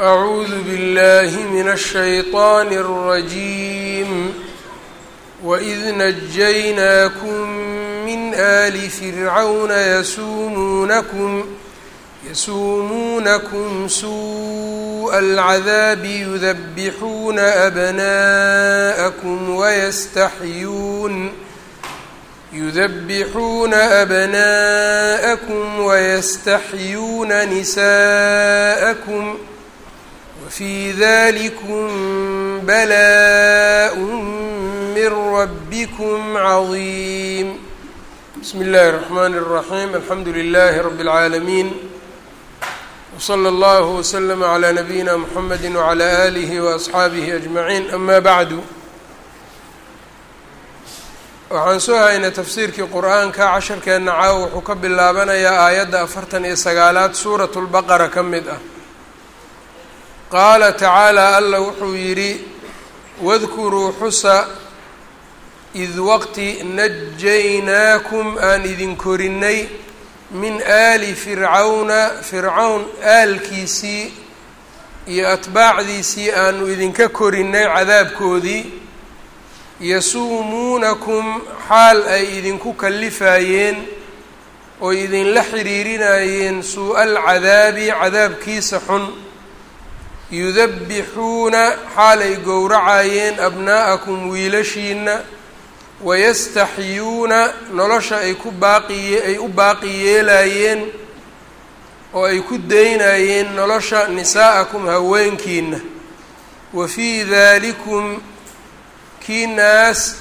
أعوذ بالله من الشيطان الرجيم وإذ نجيناكم من آل فرعون يسومونكم يسومونكم سوء العذاب يذبحون أبناءكم ويستحيون يذبحون أبناءكم ويستحيون نساءكم وفي ذلكم بلاء من ربكم عظيم بسم الله الرحمن الرحيم الحمد لله رب العالمين وصلى الله وسلم على نبينا محمد وعلى آله وأصxaabihi أجمعين أما بعد waxaan soo haynay tafsiirkii qur-aanka casharkeenna caawa wuxuu ka bilaabanayaa aayadda afartan iyo sagaalaad suurat lbaqara ka mid ah qaala tacaalaa alla wuxuu yidhi wadkuruu xusa id waqti najaynaakum aan idin korinay min aali fircawna fircawn aalkiisii iyo atbaacdiisii aanu idinka korinay cadaabkoodii. Yasuumuunakum xaal ay idinku kallifayeen oo idinla xiriirinayeen suu-a alcadaabi cadaabkiisa xun yudabbixuuna xaal ay gowracayeen abnaa'akum wiilashiina wayastaxyuuna nolosha ay ku baaqiye ay u baaqi yeelayeen oo ay ku daynayeen nolosha nisaa'akum haweenkiina wa fii daalikum kii naas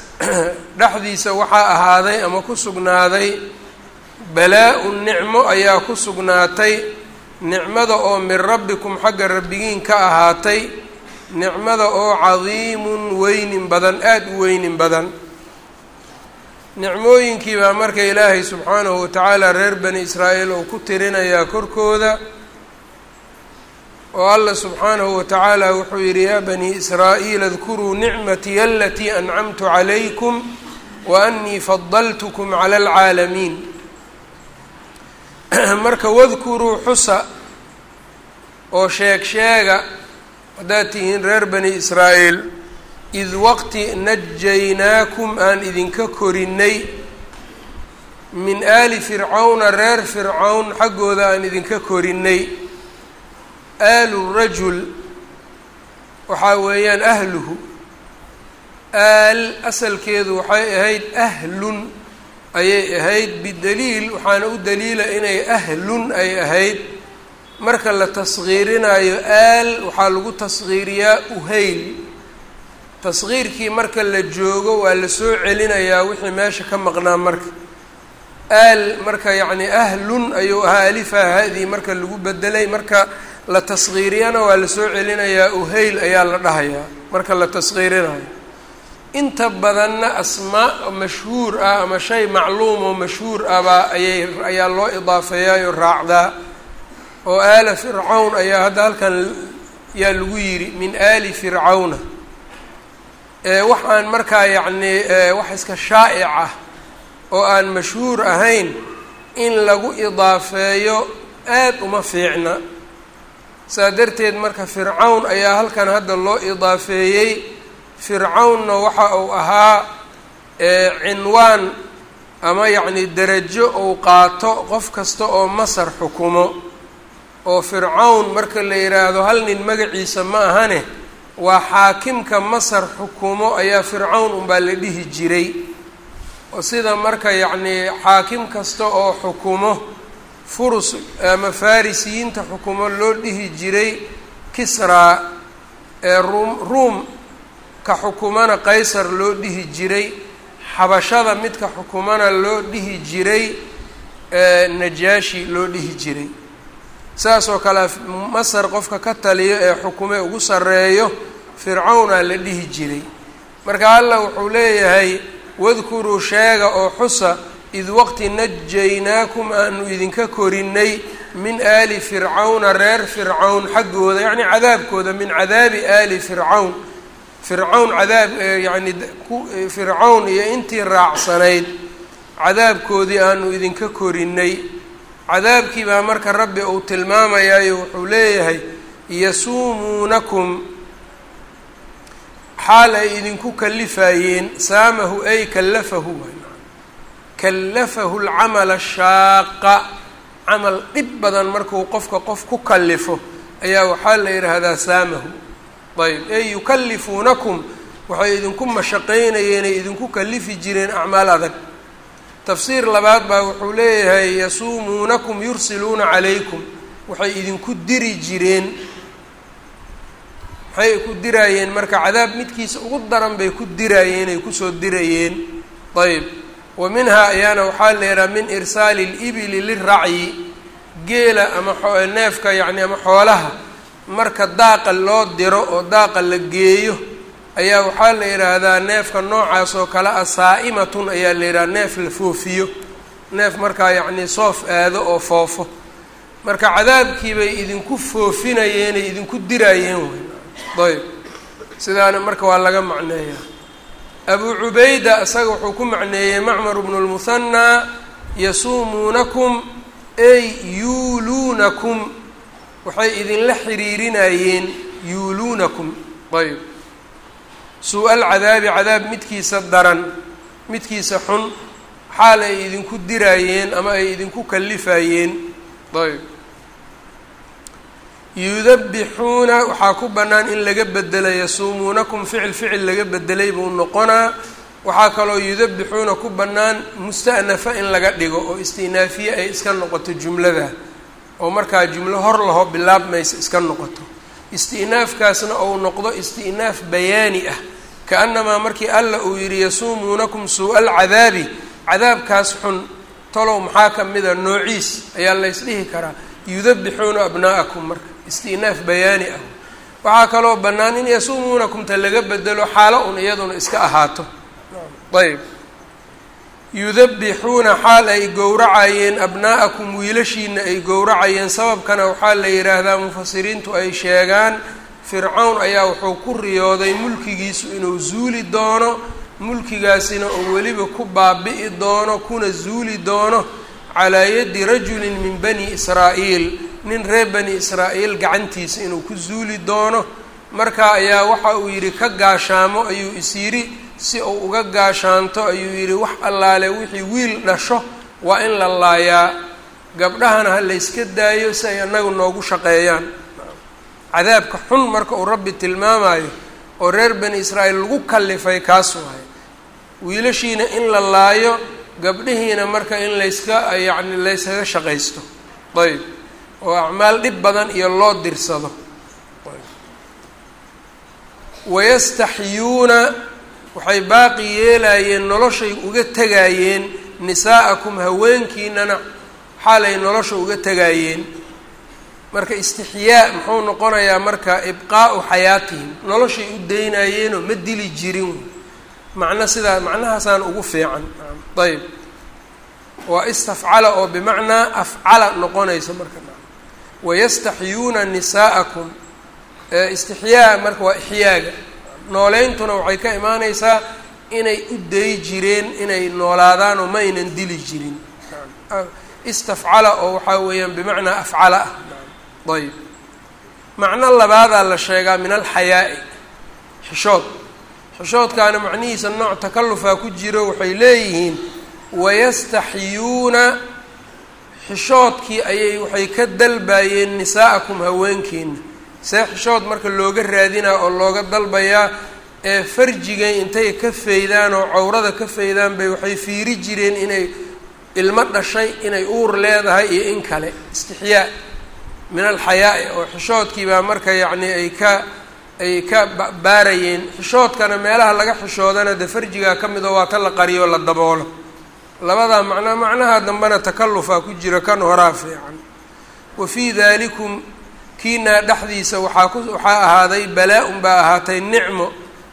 dhexdiisa waxaa ahaaday ama ku sugnaaday balaa-un nicmo ayaa ku sugnaatay nicmada oo min rabbikum xagga rabbigiin ka ahaatay nicmada oo cadiimun weynin badan aada u weynin badan. Nicmooyinkii baa marka ilaahay subxaanahu watacaala reer bani israa'iil uu ku tirinayaa korkooda oo alla subxaanahu watacaala wuxuu yidhi yaa bani israa'iil adkuruu nicmatiya alatii ancamtu calaykum wa annii fadaltukum cala alcaalamiin marka wadkuruu xusa oo sheeg sheega haddaad tihiin reer bani israa'iil id waqti najaynaakum aan idinka korinay min aali fircawna reer fircawn xaggooda aan idinka korinay aalu rajul waxaa weeyaan ahluhu aal asalkeedu waxay ahayd ahlun ayay ahayd bidaliil waxaana u daliila inay ahlun ay ahayd. Marka la tasgiirinayo aal waxaa lagu tasgiiriyaa uhayl. Tasgiirkii marka la joogo waa la soo celinayaa wixii meesha ka maqnaa marka. Aal marka yacni ahlun ayuu ahaa alifa haddii marka lagu bedelay. Marka la tasgiiriyana waa la soo celinayaa uhayl ayaa la dhahayaa. Marka la tasgiirinayo inta badanna asmaa mashhuur ah ama shay macluum oo mashhuur ahbaa ayay ayaa loo idaafeeyaayo raacdaa oo aala fircawn ayaa hadda halkan yaa lagu yidhi min aali fircawna waxaan markaa yacni wax iska shaa'ic ah oo aan mashhuur ahayn in lagu idaafeeyo aada uma fiicna. Saa darteed marka fircawn ayaa halkan hadda loo idaafeeyey fircawnna waxa uu ahaa cinwaan ama yacni derajo uu qaato qof kasta oo masar xukumo. Oo fircawn marka la yidhaahdo hal nin magaciisa ma ahane waa xaakimka masar xukumo ayaa fircawn unbaa la dhihi jiray. Oo sida marka yacnii xaakim kasta oo xukumo furus ama farisiyiinta xukumo loo dhihi jiray kisraa ee ruum ruum ka xukumana qaysar loo dhihi jiray xabashada midka xukumana loo dhihi jiray najaashi loo dhihi jiray. Saas oo kale masar qofka ka taliyo ee xukume ugu sarreeyo fircawnaa la dhihi jiray. Marka allah wuxuu leeyahay wadkuruu sheega oo xusa id waqti najaynaakum aanu idinka korinay min aali fircawna reer fircawn xaggooda yacni cadaabkooda min cadaabi aali fircawn fircawn cadaab yacni fircawn iyo intii raacsanayd cadaabkoodii aanu idinka korinay cadaabkii baa marka rabbi uu tilmaamayaayo wuxuu leeyahay yasuumuunakum. Xaal ay idinku kalifayeen saamahu ay kallafahu kallafahu lcamala shaaqa. Camal dhib badan markuu qofka qof ku kallifo ayaa waxaa la yidhaahdaa saamahu ayb ey yukallifuunakum waxay idinku mashaqaynayeen ay idinku kalifi jireen acmaal adag. Tafsiir labaad baa wuxuu leeyahay yasuumuunakum yursiluuna calaykum. Waxay idinku diri jireen. Maxay ku diraayeen marka cadaab midkiisa ugu daran bay ku diraayeen ay ku soo dirayeen. Ayb wa minhaa ayaana waxaa la yidhaha min irsaali libili liracyi geela ama neefka yacni ama xoolaha marka daaqa loo diro oo daaqa la geeyo ayaa waxaa la yidhaahdaa neefka noocaas oo kale ah saa'imatun ayaa la yidhaha neef la foofiyo. Neef markaa yacnii soof aado oo foofo. Marka cadaabkii bay idinku foofinayeenay idinku diraayeen wey. Ayb. Sidaana marka waa laga macneeyaa. Abu cubayda isaga wuxuu ku macneeyey macmar bnu lmuhanaa yasuumuunakum ay yuuluunakum waxay idinla xiriirinayeen yuuluunakum. Ayb. Suu-al cadaabi cadaab midkiisa daran midkiisa xun xaal ay idinku diraayeen ama ay idinku kallifayeen ayb. Yudabixuuna waxaa ku bannaan in laga bedelo yasuumuunakum ficil ficil laga bedelay buu noqonaa. Waxaa kaloo yudabixuuna ku bannaan musta'nafa in laga dhigo oo istinaafiye ay iska noqoto jumlada oo markaa jumlo hor laho bilaabmaysa iska noqoto. Isti'naafkaasna ou noqdo isti'naaf bayaani ah. Ka-annamaa markii alla uu yidhi yasuumuunakum suu-al cadaabi. Cadaabkaas xun talow maxaa ka mida? Noociis ayaa laysdhihi karaa. Yudabixuuna abnaa'akum marka. Isti'naaf bayaani ah. Waxaa kaloo bannaan in yasuumuunakumta laga bedelo xaalo un iyaduna iska ahaato. Ayb yudabixuuna xaal ay gowracayeen abnaa'akum wiilashiina ay gowracayeen. Sababkana waxaa la yidhaahdaa mufasiriintu ay sheegaan fircawn ayaa wuxuu ku riyooday mulkigiisu inuu zuuli doono mulkigaasina oo weliba ku baabi'i doono kuna zuuli doono calaa yadi rajulin min bani israa'iil. Nin reer bani israa'iil gacantiisa inuu ku zuuli doono. Marka ayaa waxa uu yidhi ka gaashaamo ayuu is yidhi si uu uga gaashaanto ayuu yidhi wax allaale wixii wiil dhasho waa in la laayaa. Gabdhahana ha layska daayo si ay annagu noogu shaqeeyaan. Cadaabka xun marka uu rabbi tilmaamayo oo reer bani israa'iil lagu kallifay kaas waaye. Wiilashiina in la laayo gabdhihiina marka in layska yacni layskaga shaqaysto. Ayb. Oo acmaal dhib badan iyo loo dirsado. Wayastaxyuuna waxay baaqi yeelayeen noloshay uga tegaayeen nisaa'akum haweenkiinana xaalay nolosha uga tegaayeen marka istixyaa muxuu noqonayaa marka ibqaa'u xayaatihim noloshay u daynayeenoo ma dili jirin. Macno sidaa macnahaasaan ugu fiican. Ayb waa istafcala oo bimacnaa afcala noqonaysa marka. Wayastaxyuuna nisaa'akum istixyaa marka waa ixyaaga nooleyntuna waxay ka imaaneysaa inay u dayi jireen inay noolaadaan oo ma aynan dili jirin. Istafcala oo waxaa weeyaan bimacnaa afcala. Ah ayb macno labaadaa la sheegaa min alxayaa'i. Xishood xishoodkaana macnihiisa nooc takallufaa ku jiro waxay leeyihiin wayastaxyuuna xishoodkii ayay waxay ka dalbayeen nisaa'akum haweenkiina see xishood marka looga raadinaa oo looga dalbayaa ee farjigay intay ka faydaan oo cawrada ka faydaan bay waxay fiiri jireen inay ilmo dhashay inay uur leedahay iyo in kale. Istixyaa min alxayaa'i oo xishoodkii baa marka yacni ay ka ay ka baarayeen. Xishoodkana meelaha laga xishoodana dee farjigaa ka mid oo waa ta la qariyo la daboolo. Labadaa macnaa macnaha dambena takallufaa ku jira kan horaa fiican. Wa fii daalikum kiinaa dhexdiisa waxaa ku waxaa ahaaday balaa-un baa ahaatay nicmo.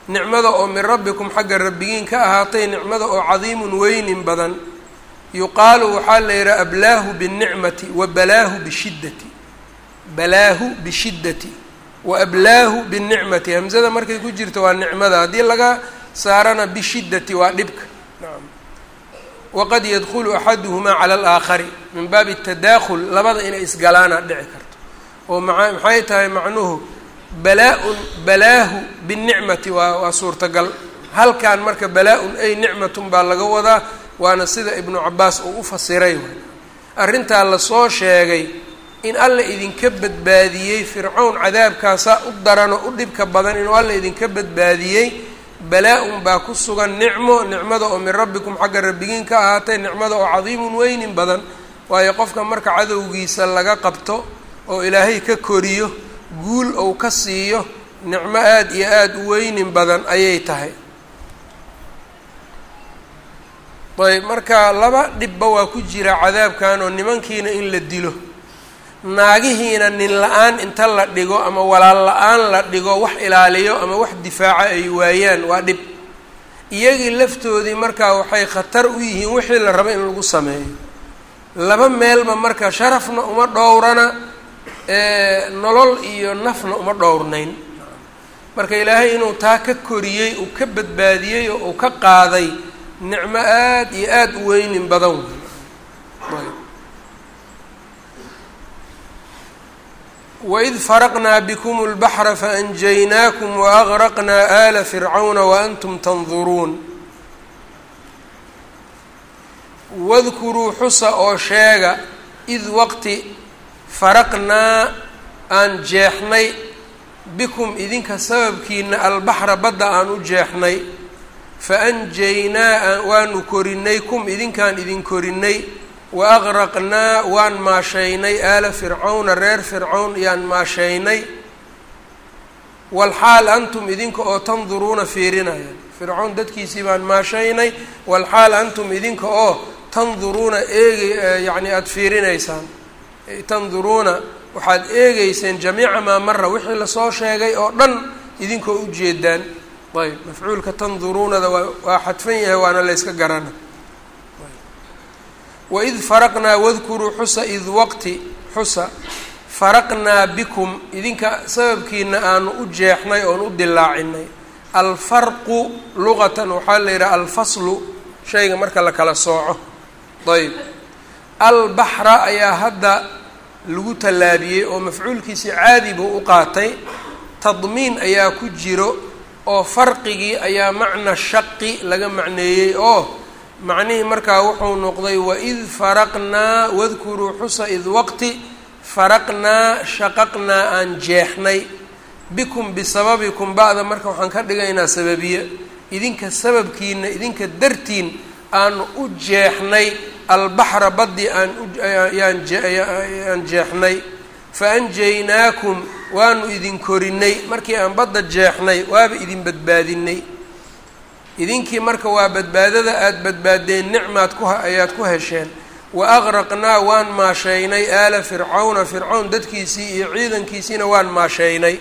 Nicmada oo min rabbikum xagga rabbigiin ka ahaatay nicmada oo cadiimun weynin badan. Yuqaalu waxaa la yidhaha ablaahu biاlnicmati wa balaahu bishiddati. Balaahu bishiddati wa ablaahu biاlnicmati hamzada markay ku jirto waa nicmada. Haddii laga saarana bishiddati waa dhibka. Nacam waqad yadkhulu axaduhumaa cala alaakhari min baabi tadaakhul labada inay isgalaana dhici karto oo maxay tahay macnuhu balaa-un balaahu binicmati waa waa suurtagal. Halkan marka balaa-un ay nicmatun baa laga wadaa waana sida ibnu cabaas uu u fasiray arrintaa la soo sheegay in alla idinka badbaadiyey fircown cadaabkaasaa u daranoo u dhibka badan inuu alla idinka badbaadiyey balaa-un baa ku sugan nicmo nicmada oo min rabbikum xagga rabbigiin ka ahaatay nicmada oo cadiimun weynin badan. Waayo qofka marka cadowgiisa laga qabto oo ilaahay ka koriyo guul ou ka siiyo nicmo aada iyo aada u weynin badan ayay tahay. Ayb marka laba dhibba waa ku jira cadaabkan oo nimankiina in la dilo. Naagihiina nin la'aan inta la dhigo ama walaal la'aan la dhigo wax ilaaliyo ama wax difaaca ay waayaan waa dhib. Iyagii laftoodii markaa waxay khatar u yihiin wixii la rabo in lagu sameeyo. Laba meelba marka sharafna uma dhowrana nolol iyo nafna uma dhowrnayn. Marka ilaahay inuu taa ka koriyey uu ka badbaadiyey oo uu ka qaaday nicmo aada iyo aada u weynin badan. Waid faraqnaa bikum اlbaxra faanjaynaakum waagraqnaa aala fircawna waantum tanduruun wadkuruu xusa oo sheega id waqti faraqnaa aan jeexnay bikum idinka sababkiina albaxra badda aan u jeexnay. Faanjaynaa waanu korinay kum idinkaan idin korinay wa agraqnaa waan maashaynay aala fircawna reer fircawn yaan maashaynay. Walxaal antum idinka oo tanduruuna fiirinayaan fircawn dadkiisii baan maashaynay walxaal antum idinka oo tanduruuna eegi yacni aada fiirinaysaan tanduruuna waxaad eegeyseen jamiica maa mara wixii la soo sheegay oo dhan idinkoo ujeedaan ayb mafcuulka tanduruunada waa waa xadfan yahay waana layska garana. Waid faraqnaa wadkuruu xusa id waqti xusa faraqnaa bikum idinka sababkiina aanu u jeexnay oon u dilaacinay alfarqu luqatan waxaa la yidhaha alfaslu shayga marka la kala sooco. Ayb albaxra ayaa hadda lagu tallaabiyey oo mafcuulkiisii caadi buu u qaatay. Tadmiin ayaa ku jiro oo farqigii ayaa macna shaqi laga macneeyey oo macnihii markaa wuxuu noqday waid faraqnaa wadkuruu xusa id waqti faraqnaa shaqaqnaa aan jeexnay. Bikum bisababikum. Ba'da marka waxaan ka dhigaynaa sababiye. Idinka sababkiina idinka dartiin aanu u jeexnay albaxra baddi aan uyaan jeexnay faanjaynaakum waanu idin korinay markii aan badda jeexnay waaba idin badbaadinay idinkii marka waa badbaadada aada badbaadeen nicmaad ku ayaad ku hesheen wa agraqnaa waan maashaynay aala fircawna fircawn dadkiisii iyo ciidankiisiina waan maashaynay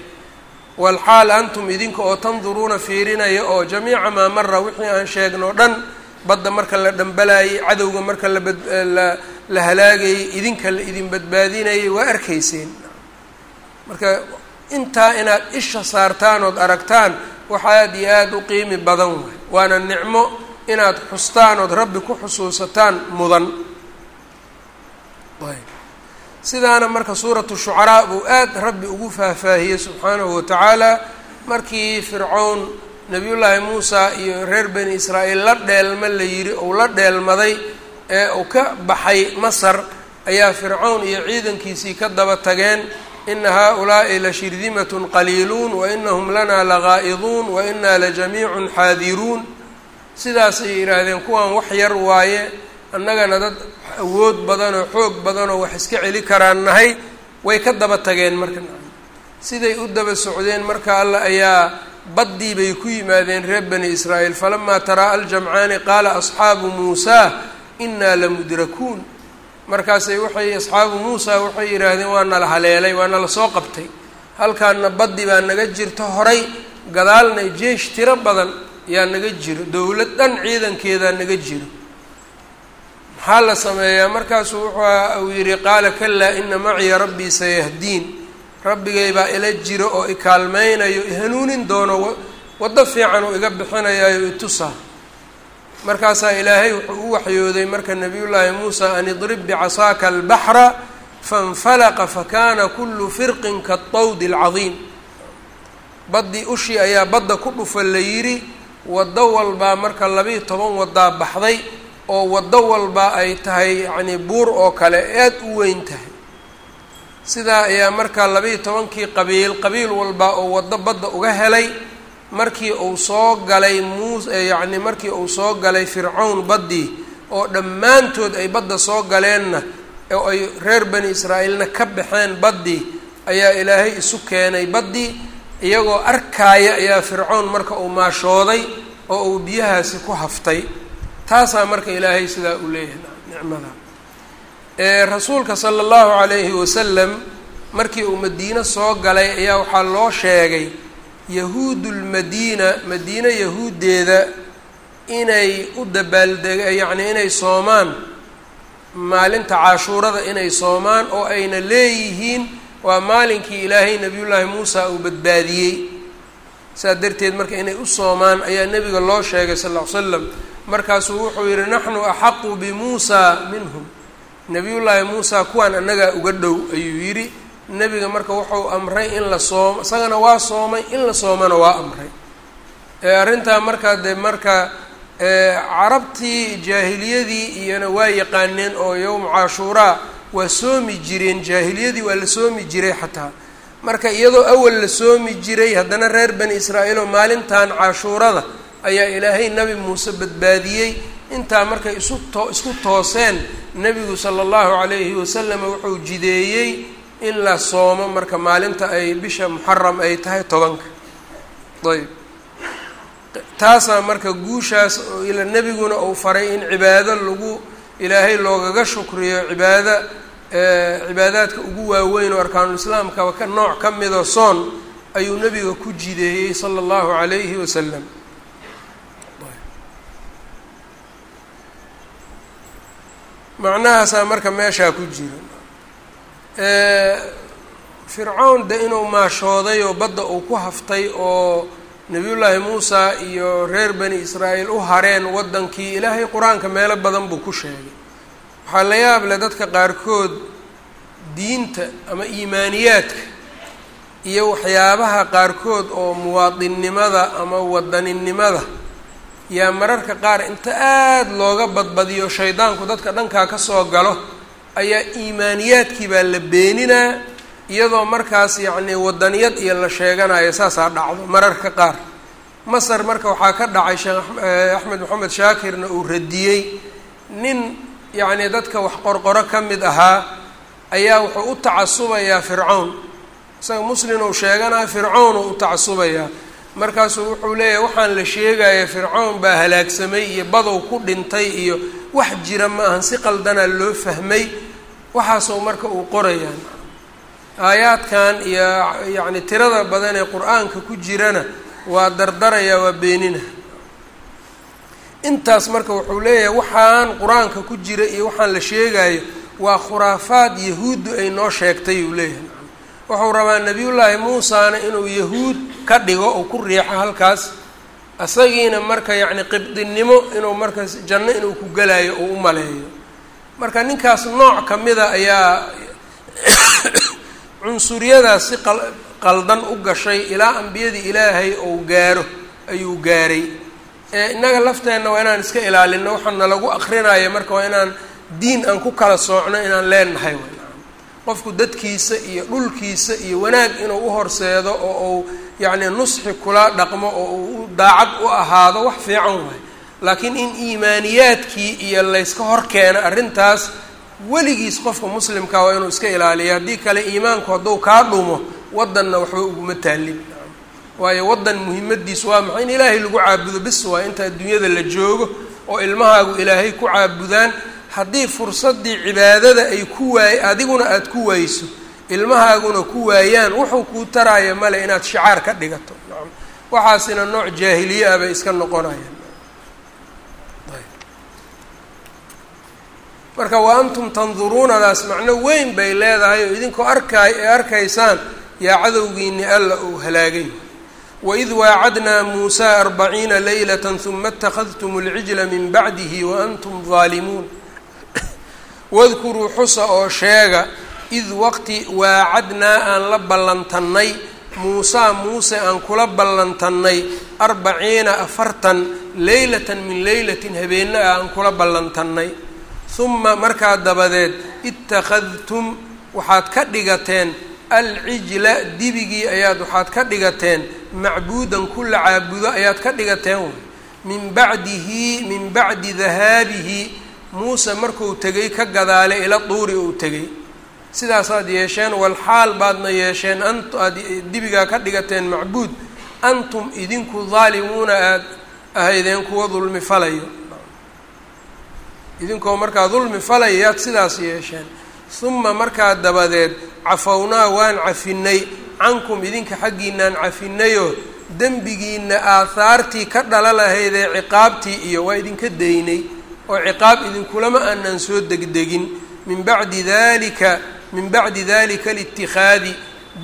walxaal antum idinka oo tanduruuna fiirinaya oo jamiica maa mara wixii aan sheegnoo dhan badda marka la dhambalayay cadowga marka labadla la halaagayay idinka la idin badbaadinayay waa arkayseen. Marka intaa inaad isha saartaan ood aragtaan wax aada iyo aada u qiimi badan waay. Waana nicmo inaad xustaan ood rabbi ku xusuusataan mudan. Sidaana marka suuratu shucaraa buu aada rabbi ugu faahfaahiyey subxaanahu watacaala markii fircown nabiyullaahi muusa iyo reer bani israa'iil la dheelma la yidhi ou la dheelmaday ee uu ka baxay masar ayaa fircown iyo ciidankiisii ka daba tageen ina haa-ulaa'i la shirdimatun qaliiluun wa inahum lanaa lagaa'iduun wa inaa la jamiicun xaadiruun sidaasay yidhaahdeen kuwan wax yar waaye annagana dad awood badanoo xoog badanoo wax iska celi karaan nahay way ka daba tageen marka. Siday u daba socdeen marka alla ayaa baddii bay ku yimaadeen reer bani israa'iil falamaa taraa aljamcaani qaala asxaabu muusaa inaa lamudrakuun markaasay waxay asxaabu muusa waxay yidhaahdeen waa nala haleelay waa nala soo qabtay. Halkaana baddi baa naga jirto horay gadaalna jeesh tiro badan yaa naga jiro dowlad dhan ciidankeedaa naga jiro. Maxaa la sameeyaa? Markaasuu wuxuu uu yidhi qaala kalaa ina maciya rabbii sayahdiin rabbigay baa ila jiro oo i kaalmaynayo ihanuunin doono waddo fiican uu iga bixinayayo itusa markaasaa ilaahay wuxuu u waxyooday marka nabiyullaahi muusa an idrib bicasaaka albaxra fanfalaqa fakana kullu firqin kaطawdi alcadiim. Baddii ushii ayaa badda ku dhufa la yidhi waddo walbaa marka labiiyo toban waddaa baxday oo waddo walba ay tahay yacnii buur oo kale aada u weyn tahay sidaa ayaa marka labiiyo tobankii qabiil qabiil walba oo waddo badda uga helay markii uu soo galay muus yacni markii uu soo galay fircawn baddii oo dhammaantood ay badda soo galeenna oo ay reer bani israa'iilna ka baxeen baddii ayaa ilaahay isu keenay baddii iyagoo arkaaya ayaa fircown marka uu maashooday oo uu biyahaasi ku haftay. Taasaa marka ilaahay sidaa u leeyahay nicmada rasuulka sala allahu calayhi wasalam markii uu madiine soo galay ayaa waxaa loo sheegay yahuudulmadiina madiine yahuuddeeda inay u dabaaldega yacnii inay soomaan maalinta cashuurada inay soomaan oo ayna leeyihiin waa maalinkii ilaahay nebiyullaahi muusa uu badbaadiyey. Saa darteed marka inay u soomaan ayaa nebiga loo sheegay sal ll ly slam markaasuu wuxuu yidhi naxnu axaqu bimuusa minhum nebiyullaahi muusa kuwaan annagaa uga dhow ayuu yidhi nebiga marka wuxuu amray in la soomo isagana waa soomay in la soomana waa amray. Arrintaa markaa dee marka carabtii jaahiliyadii iyona waa yaqaaneen oo yowma cashuuraa waa soomi jireen jaahiliyadii waa la soomi jiray xataa. Marka iyadoo awal la soomi jiray haddana reer bani israa'iil oo maalintan cashuurada ayaa ilaahay nebi muuse badbaadiyey intaa markay isu too isku tooseen nebigu sala allahu calayhi wasalam wuxuu jideeyey in la soomo marka maalinta ay bisha muxaram ay tahay tobanka. Ayb. Taasaa marka guushaas ila nebiguna uu faray in cibaado lagu ilaahay loogaga shukriyo cibaado cibaadaadka ugu waaweyn oo arkaanulislaamkaba ka nooc ka midoo soon ayuu nebiga ku jideeyey sala allahu calayhi wasalam macnahaasaa marka meeshaa ku jira fircown de inuu maashooday oo badda uu ku haftay oo nebiyullaahi muusa iyo reer bani israa'iil u hareen waddankii ilaahay qur'aanka meelo badan buu ku sheegay. Waxaa la yaab leh dadka qaarkood diinta ama iimaaniyaadka iyo waxyaabaha qaarkood oo muwaadinnimada ama wadaninimada yaa mararka qaar inta aada looga badbadiyo shaydaanku dadka dhankaa ka soo galo ayaa iimaaniyaadkii baa la beeninaa iyadoo markaas yacnii wadaniyad iyo la sheeganayo saasaa dhacdo mararka qaar. Masar marka waxaa ka dhacay sheekh axmed maxamed shaakirna uu radiyey nin yacnii dadka wax qorqoro ka mid ahaa ayaa wuxuu u tacasubayaa fircawn isaga muslin uu sheeganaya fircawn uu u tacasubayaa markaasuu wuxuu leeyahay waxaan la sheegaya fircawn baa halaagsamay iyo badow ku dhintay iyo wax jira ma ahan si qaldanaa loo fahmay. Waxaasoo marka uu qorayaan aayaadkan iyo yacni tirada badan ee qur'aanka ku jirana waa dardarayaa waa beenina. Intaas marka wuxuu leeyahay waxaan qur'aanka ku jira iyo waxaan la sheegayo waa khuraafaad yahuuddu ay noo sheegtay uu leeyahay wuxuu rabaa nebiyullaahi muusana inuu yahuud ka dhigo oo ku riixo halkaas isagiina marka yacni qibdinimo inuu markaas janno inuu ku gelayo uu u maleeyo. Marka ninkaas nooc ka mida ayaa cunsuriyadaas si qaldan u gashay ilaa ambiyadii ilaahay ou gaaro ayuu gaaray. Innaga lafteenna waa inaan iska ilaalino waxaa nalagu akrinaya marka waa inaan diin aan ku kala soocno inaan leenahay qofku dadkiisa iyo dhulkiisa iyo wanaag inuu u horseedo oo uu yacni nusxi kula dhaqmo oo uu daacad u ahaado wax fiican waay. Laakiin in iimaaniyaadkii iyo layska hor keeno arrintaas weligiis qofka muslimka waa inuu iska ilaaliyo haddii kale iimaanku hadduu kaa dhumo waddanna waxba uguma taalin. Waayo waddan muhiimadiis waa maxay? In ilaahay lagu caabudo bis waay inta adduunyada la joogo oo ilmahaagu ilaahay ku caabudaan haddii fursaddii cibaadada ay ku waay adiguna aada ku waayso ilmahaaguna ku waayaan wuxuu kuu taraayo male inaad shicaar ka dhigato. Waxaasina nooc jaahiliye ah bay iska noqonayaan. Marka wa antum tanduruunadaas macno weyn bay leedahay oo idinkoo arkaay ee arkaysaan yaa cadowgiini alla uu halaagay. Waid waacadnaa muusaa arbaciina laylata huma اtakhadtum اlcijla min bacdihi waantum daalimuun wadkuruu xusa oo sheega id waqti waacadnaa aan la ballantannay muusaa muuse aan kula ballantannay arbaciina afartan leylatan min leylatin habeenna ah aan kula ballantannay. Huma markaa dabadeed ittakhadtum waxaad ka dhigateen alcijla dibigii ayaad waxaad ka dhigateen macbuudan kula caabudo ayaad ka dhigateen min bacdihi min bacdi dahaabihi muuse markuu tegay ka gadaale ila duuri uu tegay sidaasaad yeesheen walxaal baadna yeesheen ant aad dibigaa ka dhigateen macbuud antum idinku daalimuuna aada ahaydeen kuwa dulmi falayo idinkoo markaa dulmi falaya yaad sidaas yeesheen. Uma markaa dabadeed cafownaa waan cafinay cankum idinka xaggiinaan cafinayoo dembigiina aahaartii ka dhala lahayd ee ciqaabtii iyo waa idinka daynay oo ciqaab idinkulama aanan soo degdegin min bacdi dalika min bacdi dalika alitikhaadi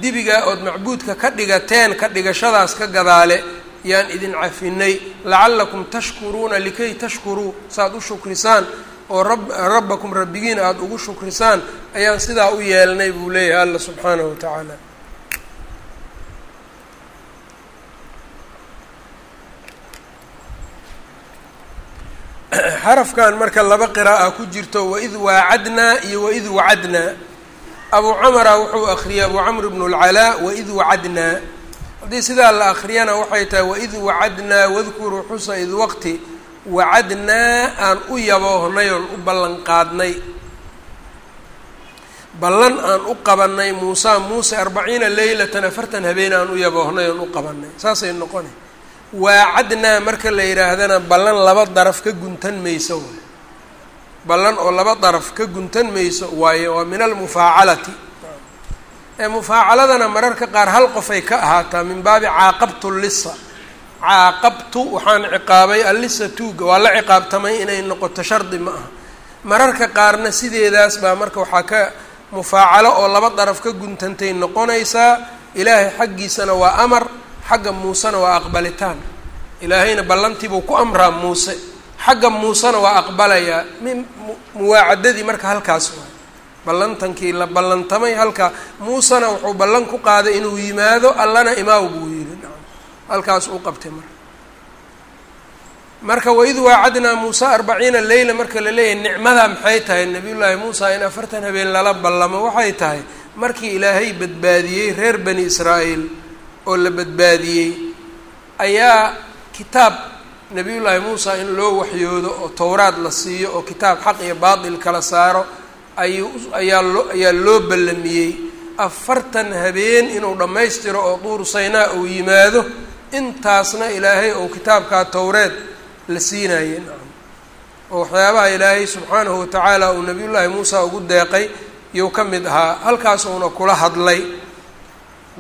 dibigaa ood macbuudka ka dhigateen ka dhigashadaas ka gadaale yaan idin cafinay lacallakum tashkuruuna likay tashkuruu saaad u shukrisaan oo rab rabbakum rabbigiin aada ugu shukrisaan ayaan sidaa u yeelnay buu leeyahay alla subxaanahu wa tacaala xarafkan marka laba qiraa'a ku jirto waid waacadnaa iyo waid wacadnaa abu camara wuxuu akriyay abu camr bnu اlcalaa waid wacadnaa haddii sidaa la akriyana waxay tahay waid wacadnaa wadkuruu xusa id waqti. Wacadnaa aan u yaboohnay oon u ballan qaadnay. Ballan aan u qabanay muusa muuse arbaciina leylatan afartan habeen aan u yaboohnay oon u qabanay saasay noqona waacadnaa marka la yidhaahdana ballan laba daraf ka guntan mayso. Ballan oo laba daraf ka guntan mayso waaye waa min almufaacalati ee mufaacaladana mararka qaar hal qofay ka ahaataa min baabi caaqabtu lisa caaqabtu waxaan ciqaabay allisa tuuga. Waa la ciqaabtamay inay noqoto shardi ma aha. Mararka qaarna sideedaas baa marka waxaa ka mufaacalo oo laba daraf ka guntantay noqonaysaa. Ilaahay xaggiisana waa amar xagga muusena waa aqbalitaan. Ilaahayna ballantiibuu ku amraa muuse. Xagga muusena waa aqbalayaa min muwaacadadii marka halkaas waay ballantankii la ballantamay halka muusena wuxuu ballan ku qaaday inuu yimaado allana imaaw buu yidhi. Halkaas uu qabtay marka marka waid waacadnaa muusa arbaciina leyla marka la leeyahay nicmadaa maxay tahay? Nabiyullaahi muusa in afartan habeen lala ballamo waxay tahay? Markii ilaahay badbaadiyey reer bani israa'iil oo la badbaadiyey ayaa kitaab nabiyullaahi muusa in loo waxyoodo oo towraad la siiyo oo kitaab xaq iyo baatil kala saaro ayuu ayaa loo ayaa loo ballamiyey. Afartan habeen inuu dhammaystiro oo duur saynaa uu yimaado intaasna ilaahay ou kitaabkaa towreed la siinaye oo waxyaabaha ilaahay subxaanahu watacaala uu nabiyullaahi muusa ugu deeqay iyuu ka mid ahaa. Halkaas uuna kula hadlay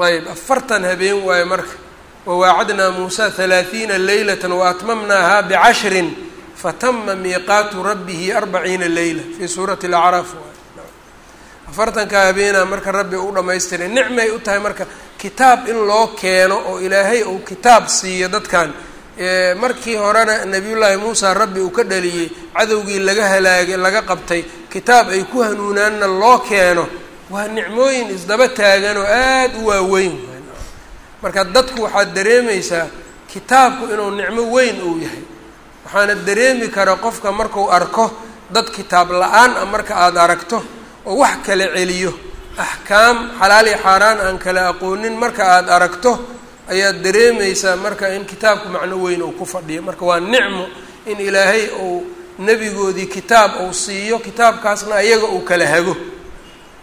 ayb afartan habeen waaye marka. Wawaacadnaa muusa halaathiina leylata waatmamnaaha bicashrin fatama miiqaatu rabbihi arbaciina leyla fii suurati alacraaf afartanka habeenaa marka rabbi u dhamaystiray nicmay u tahay marka kitaab in loo keeno oo ilaahay uu kitaab siiyo dadkan. Markii horena nabiyullaahi muusa rabbi uu ka dhaliyey cadowgii laga halaagay laga qabtay kitaab ay ku hanuunaanna loo keeno waa nicmooyin isdaba taagan oo aada u waaweyn. Marka dadku waxaad dareemaysaa kitaabku inuu nicmo weyn uu yahay. Waxaana dareemi kara qofka marku arko dad kitaab la'aan ah marka aada aragto oo wax kala celiyo. Axkaam xalaal iyo xaaraan aan kala aqoonin marka aada aragto ayaad dareemaysaa marka in kitaabku macno weyn uu ku fadhiyo. Marka waa nicmo in ilaahay uu nebigoodii kitaab uu siiyo kitaabkaasna ayaga uu kala hago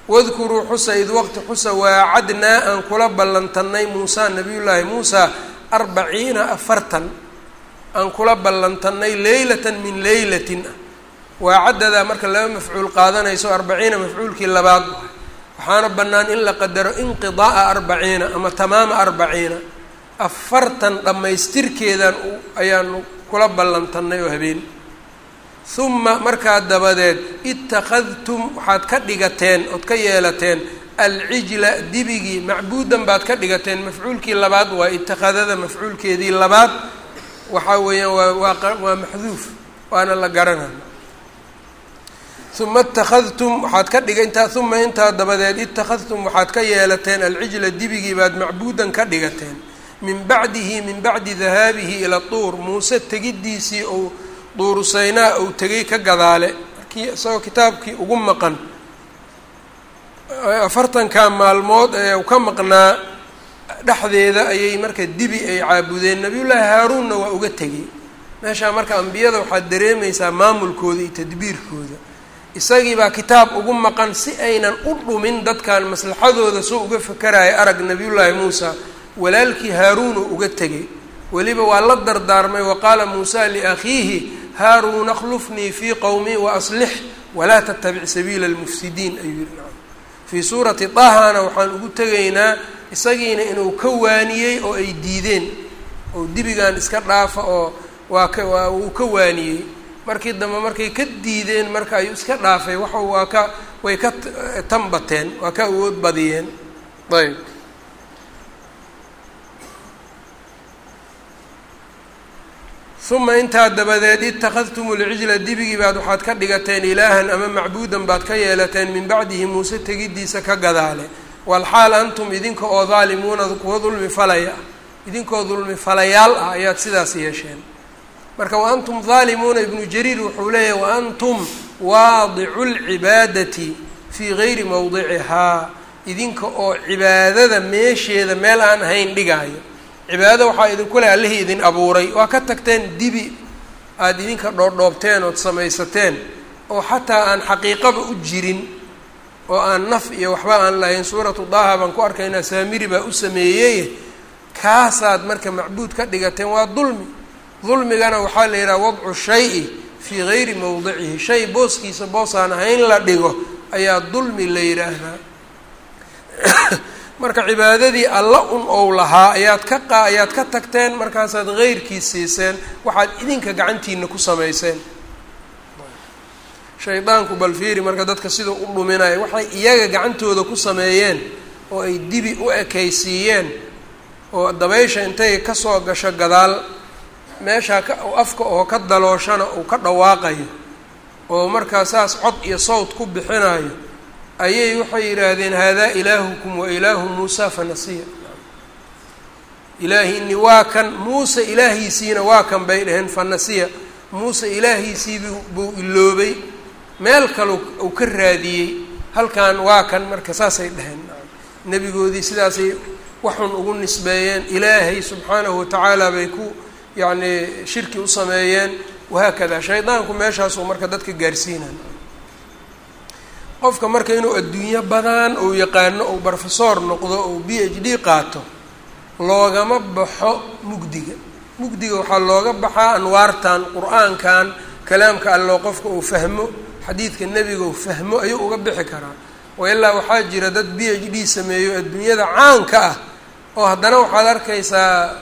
wadkuruu xusa id waqti xusa waacadnaa aan kula ballantannay muusa nabiyullaahi muusa arbaciina afartan. Aan kula ballantannay leylatan min leylatin ah waacadadaa marka laba mafcuul qaadanayso arbaciina mafcuulkii labaad. Waxaana bannaan in la qadaro inqidaa'a arbaciina ama tamaama arbaciina. Afartan dhammaystirkeedan ayaanu kula ballantannay oo habeen uma markaa dabadeed ittakhadtum waxaad ka dhigateen ood ka yeelateen alcijla dibigii macbuudan baad ka dhigateen mafcuulkii labaad waa itakhadada mafcuulkeedii labaad waxaa weeyaan waa maxduuf waana la garanaya uma ittakhadtum waxaad ka dhiga intaa uma intaa dabadeed ittakhadtum waxaad ka yeelateen alcijla dibigii baad macbuudan ka dhigateen. Min bacdihi min bacdi dahaabihi ila tuur muuse tegiddiisii ou duurusaynaa ou tegay ka gadaale. Markii isagoo kitaabkii ugu maqan afartanka maalmood ee u ka maqnaa dhexdeeda ayay marka dibi ay caabudeen. Nabiyullaahi haaruunna waa uga tegey. Meeshaa marka ambiyada waxaad dareemaysaa maamulkooda iyo tadbiirkooda. Isagii baa kitaab ugu maqan si aynan u dhumin dadkan maslaxadooda soo uga fakaraya arag nabiyullaahi muusa. Walaalkii haaruun uga tegay weliba waa la dardaarmay wa qaala muusa liakhiihi haaruun akhlufnii fii qowmii waaslix walaa tattabic sabiila almufsidiin ayuu yihi fii suurati tahana waxaan ugu tegaynaa isagiina inuu ka waaniyey oo ay diideen oo dibigan iska dhaafa oo waa ka waa uu ka waaniyey. Markii dambe markay ka diideen marka ayuu iska dhaafay. Waxa waa ka way ka tanbateen waa ka awood badiyeen. Ayb uma intaa dabadeed ittakhadtum lcijla dibigii baad waxaad ka dhigateen ilaahan ama macbuudan baad ka yeelateen min bacdihi muuse tegiddiisa ka gadaale walxaal antum idinka oo daalimuuna kuwa dulmi falaya idinkoo dulmi falayaal ah ayaad sidaas yeesheen marka wa antum daalimuuna ibnu jariir wuxuu leeyahay wa antum waadicu lcibaadati fii gayri mowdicihaa idinka oo cibaadada meesheeda meel aan ahayn dhigaayo cibaadada waxaa idinku leh allihii idin abuuray waa ka tagteen dibi aada idinka dhoodhoobteen ood samaysateen oo xataa aan xaqiiqaba u jirin oo aan naf iyo waxba aan lahayn. Suuratu daaha baan ku arkaynaa saamiri baa u sameeyey kaasaad marka macbuud ka dhigateen waa dulmi. Dulmigana waxaa la yidhaha wadcu shay-i fii gayri mowdicihi shay booskiisa boosaan ahayn la dhigo ayaa dulmi la yidhaahdaa marka cibaadadii alla un ou lahaa ayaad ka qa ayaad ka tagteen markaasaad heyrkii siiseen waxaad idinka gacantiina ku samayseen. Shaydaanku bal fiiri marka dadka sidau u dhuminaya waxay iyaga gacantooda ku sameeyeen oo ay dibi u ekaysiiyeen oo dabaysha intay ka soo gasho gadaal meeshaa ka afka oo ka dalooshana uu ka dhawaaqayo oo markaa saas cod iyo sawt ku bixinayo ayay waxay yidhaahdeen haadaa ilaahukum wa ilaahu muusa fanasiya ilaahiini waa kan muuse ilaahiisiina waa kan bay dhaheen fanasiya muuse ilaahiisii buu iloobay meel kale uu ka raadiyey halkan waa kan marka saasay dhaheen. Nebigoodii sidaasay waxun ugu nisbeeyeen ilaahay subxaanahu watacaala bay ku yacni shirki u sameeyeen wahaakada shaydaanku meeshaasuu marka dadka gaarsiinan qofka marka inuu adduunyo badan uu yaqaano ou brofesor noqdo ou b h d qaato loogama baxo mugdiga. Mugdiga waxaa looga baxaa anwaartan qur'aankan kalaamka alloo qofka uu fahmo xadiidka nebiga uu fahmo ayuu uga bixi karaa. Wa ilaa waxaa jira dad b h d sameeyo adduunyada caanka ah oo haddana waxaad arkaysaa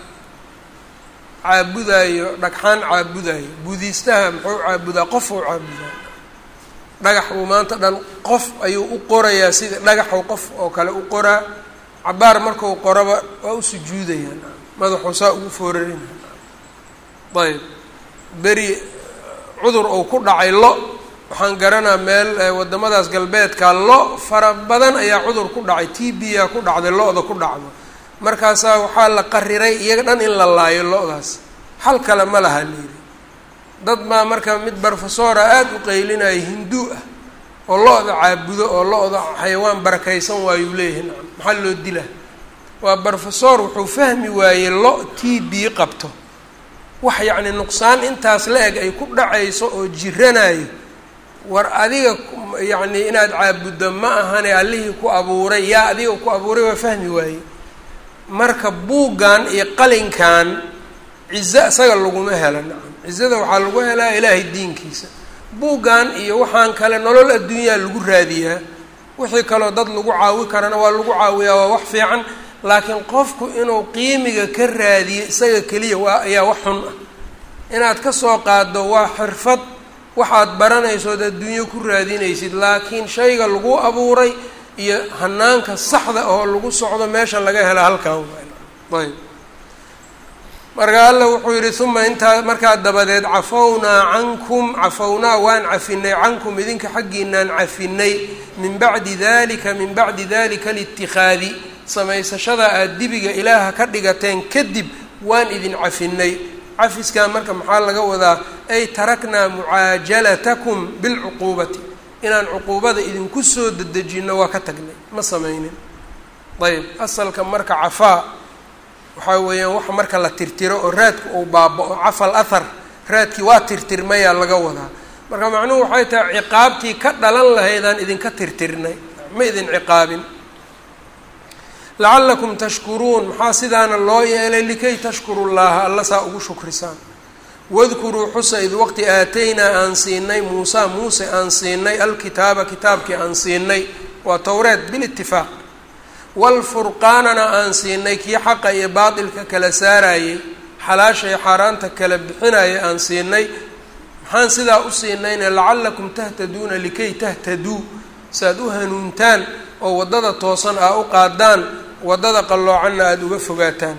caabudayo dhagxaan caabudayo budiistaha muxuu caabudaa qofuu caabudaa dhagax uu maanta dhan qof ayuu u qorayaa sida dhagaxu qof oo kale u qoraa. Cabaar markau qoraba waa u sujuudayaan madaxuu saa ugu foorarina. Ayb. Beri cudur uu ku dhacay lo. Waxaan garanaa meel waddamadaas galbeedka lo fara badan ayaa cudur ku dhacay. T b a ku dhacday lo-da ku dhacdo. Markaasaa waxaa la qariray iyaga dhan in la laayo lo-daas. Hal kale ma laha layidhi dad baa marka mid brofesora aada u qaylinaya hinduu ah oo lo-da caabudo oo lo-da xayawaan barakaysan waayuu leeyahay. Nacam maxaa loo dila? Waa brofesor wuxuu fahmi waayey lo t b qabto. Wax yacni nuqsaan intaas la eg ay ku dhacayso oo jiranayo war adiga yacni inaad caabuddo ma ahane allihii ku abuuray yaa adiga ku abuuray waa fahmi waaye. Marka buuggan iyo qalinkan cizo isaga laguma hela cizada waxaa lagu helaa ilaahay diinkiisa. Buuggan iyo waxaan kale nolol adduunyaa lagu raadiyaa. Wixii kaloo dad lagu caawi karana waa lagu caawiyaa waa wax fiican. Laakiin qofku inuu qiimiga ka raadiyo isaga keliya waa ayaa wax xun. Ah inaad ka soo qaaddo waa xirfad. Waxaad baranaysood adduunyo ku raadinaysid. Laakiin shayga lagu abuuray iyo hanaanka saxda oo lagu socdo meesha laga hela halkan ayb marka alla wuxuu yidhi uma intaa markaa dabadeed cafownaa cankum cafownaa waan cafinay cankum idinka xaggiinaan cafinay min bacdi dalika min bacdi dalika alitikhaadi samaysashada aada dibiga ilaaha ka dhigateen kadib waan idin cafinay. Cafiskaa marka maxaa laga wadaa? Ay taraknaa mucaajalatakum bilcuquubati. Inaan cuquubada idinku soo dedejinno waa ka tagnay. Ma samaynin. Ayb asalka marka cafaa waxaa weeyaan waxa marka la tirtiro oo raadku uu baaba-o cafal athar raadkii waa tirtirmayaa laga wadaa. Marka macnuhu waxay tahay ciqaabtii ka dhalan lahaydaan idinka tirtirnay. Ma idin ciqaabin. Lacallakum tashkuruun. Maxaa sidaana loo yeelay? Likay tashkuru llaha alla saa ugu shukrisaan. Wadkuruu xusa id waqti aataynaa aan siinay muusa muuse aan siinay alkitaaba kitaabkii aan siinay. Waa towreed bilitifaaq walfurqaanana aan siinay kii xaqa iyo baatilka kala saarayay xalaasha iyo xaaraanta kala bixinaya aan siinay maxaan sidaa u siinayna lacallakum tahtaduuna likay tahtaduu saaad u hanuuntaan oo waddada toosan aa u qaadaan waddada qalloocanna aada uga fogaataan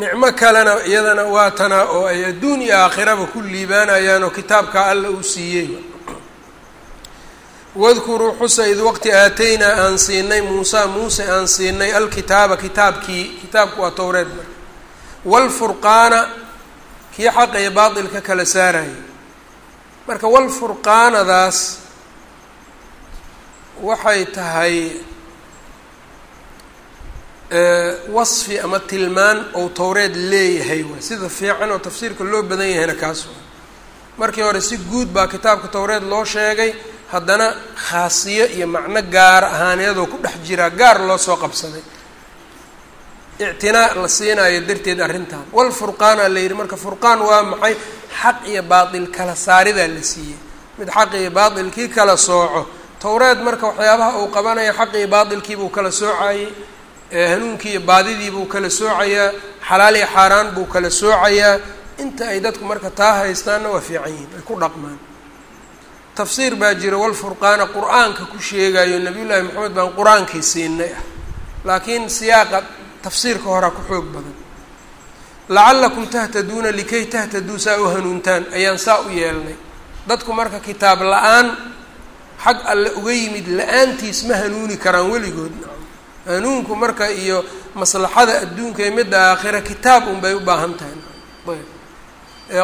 nicmo kalena iyadana waa tanaa oo ay adduun iyo aakhiraba ku liibaanayaan oo kitaabkaa alla uu siiyey wadkuruu xusa id waqti aataynaa aan siinay muusa muuse aan siinay alkitaaba kitaabkii kitaabku waa towreed marka waalfurqaana kii xaqa iyo baatilka kala saarayay. Marka walfurqaanadaas waxay tahay wasfi ama tilmaan ou towreed leeyahay waay sida fiican oo tafsiirka loo badan yahayna kaas waa. Markii hore si guud baa kitaabka towreed loo sheegay haddana khaasiyo iyo macno gaar ahaaneedoo ku dhex jiraa gaar loo soo qabsaday. Ictinaa la siinayo darteed arrintan. Walfurqaana la yidhi marka furqaan waa maxay? Xaq iyo baatil kala saaridaa la siiyey. Mid xaq iyo baatilkii kala sooco. Towreed marka waxyaabaha uu qabanaya xaq iyo baatilkiibuu kala soocayey hanuunkii iyo baadidiibuu kala soocayaa. Xalaal iyo xaaraan buu kala soocayaa. Inta ay dadku marka taa haystaanna waa fiican yihiin ay ku dhaqmaan tafsiir baa jira walfurqaana qur'aanka ku sheegayo nabiy llaahi maxamed baan qur'aankii siinay. Ah laakiin siyaaqa tafsiirka horaa ku xoog badan. Lacallakum tahtaduuna likay tahtaduu saa u hanuuntaan ayaan saa u yeelnay. Dadku marka kitaab la'aan xag alle uga yimid la'aantiis ma hanuuni karaan weligood. Hanuunku marka iyo maslaxada adduunka iyo midda aakhira kitaab unbay u baahan tahay.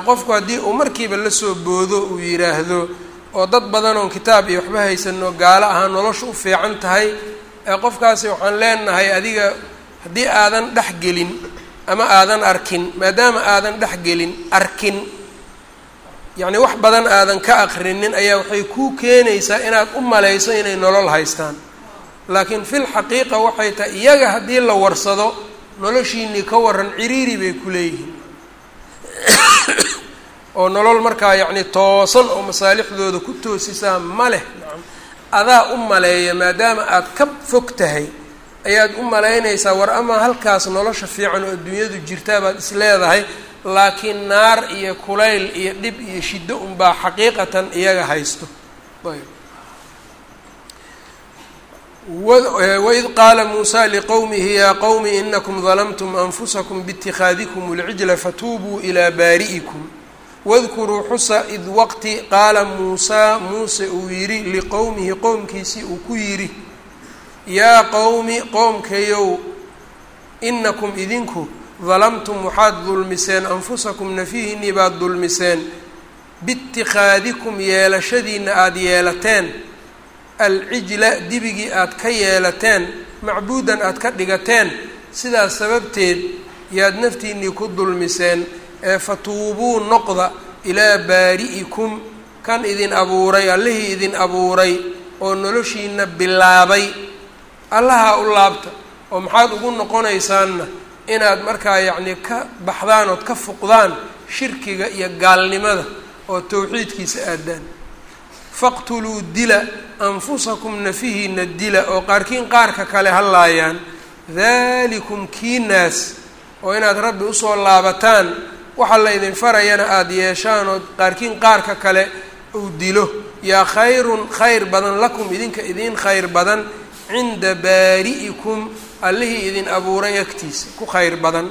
Qofku haddii uu markiiba la soo boodo uu yidhaahdo oo dad badan oon kitaab iyo waxba haysanoo gaalo ahaa nolosha u fiican tahay qofkaasi waxaan leenahay adiga haddii aadan dhex gelin ama aadan arkin maadaama aadan dhex gelin arkin yacni wax badan aadan ka aqrinin ayaa waxay kuu keenaysaa inaad u malayso inay nolol haystaan. Laakiin fil xaqiiqa waxay tahay iyaga haddii la warsado noloshiinii ka waran ciriiri bay ku leeyihiin oo nolol markaa yacni toosan oo masaalixdooda ku toosisaa ma leh. Adaa u maleeya maadaama aad ka fog tahay ayaad u malaynaysaa war amaa halkaas nolosha fiican oo adduunyadu jirtaa baad is leedahay laakiin naar iyo kulayl iyo dhib iyo shiddo unbaa xaqiiqatan iyaga haysto. Waid qaala muusa liqowmihi yaa qowmi inakum dalamtum anfusakum biitikhaadikum اlcijla fatuubuu ilaa baari'ikum wadkuruu xusa id waqti qaala muusaa muuse uu yidhi liqowmihi qowmkiisii uu ku yidhi yaa qowmi qoomkayow inakum idinku dalamtum waxaad dulmiseen anfusakum nafihinnii baad dulmiseen. Biitikhaadikum yeelashadiina aada yeelateen. Alcijla dibigii aad ka yeelateen. Macbuudan aad ka dhigateen. Sidaas sababteed yaad naftiinnii ku dulmiseen ee fatuubuu noqda ilaa baari'ikum kan idin abuuray allihii idin abuuray oo noloshiina bilaabay. Allahaa u laabta oo maxaad ugu noqonaysaanna inaad markaa yacnii ka baxdaan ood ka fuqdaan shirkiga iyo gaalnimada oo towxiidkiisa aadaan faqtuluu dila anfusakum nafihiina dila oo qaarkiin qaarka kale hallaayaan daalikum kiinaas oo inaad rabbi u soo laabataan waxaa la ydin farayana aada yeeshaan oo qaarkiin qaarka kale uu dilo. Yaa khayrun khayr badan lakum idinka idiin khayr badan cinda baari'ikum allihii idin abuuray agtiisa ku khayr badan.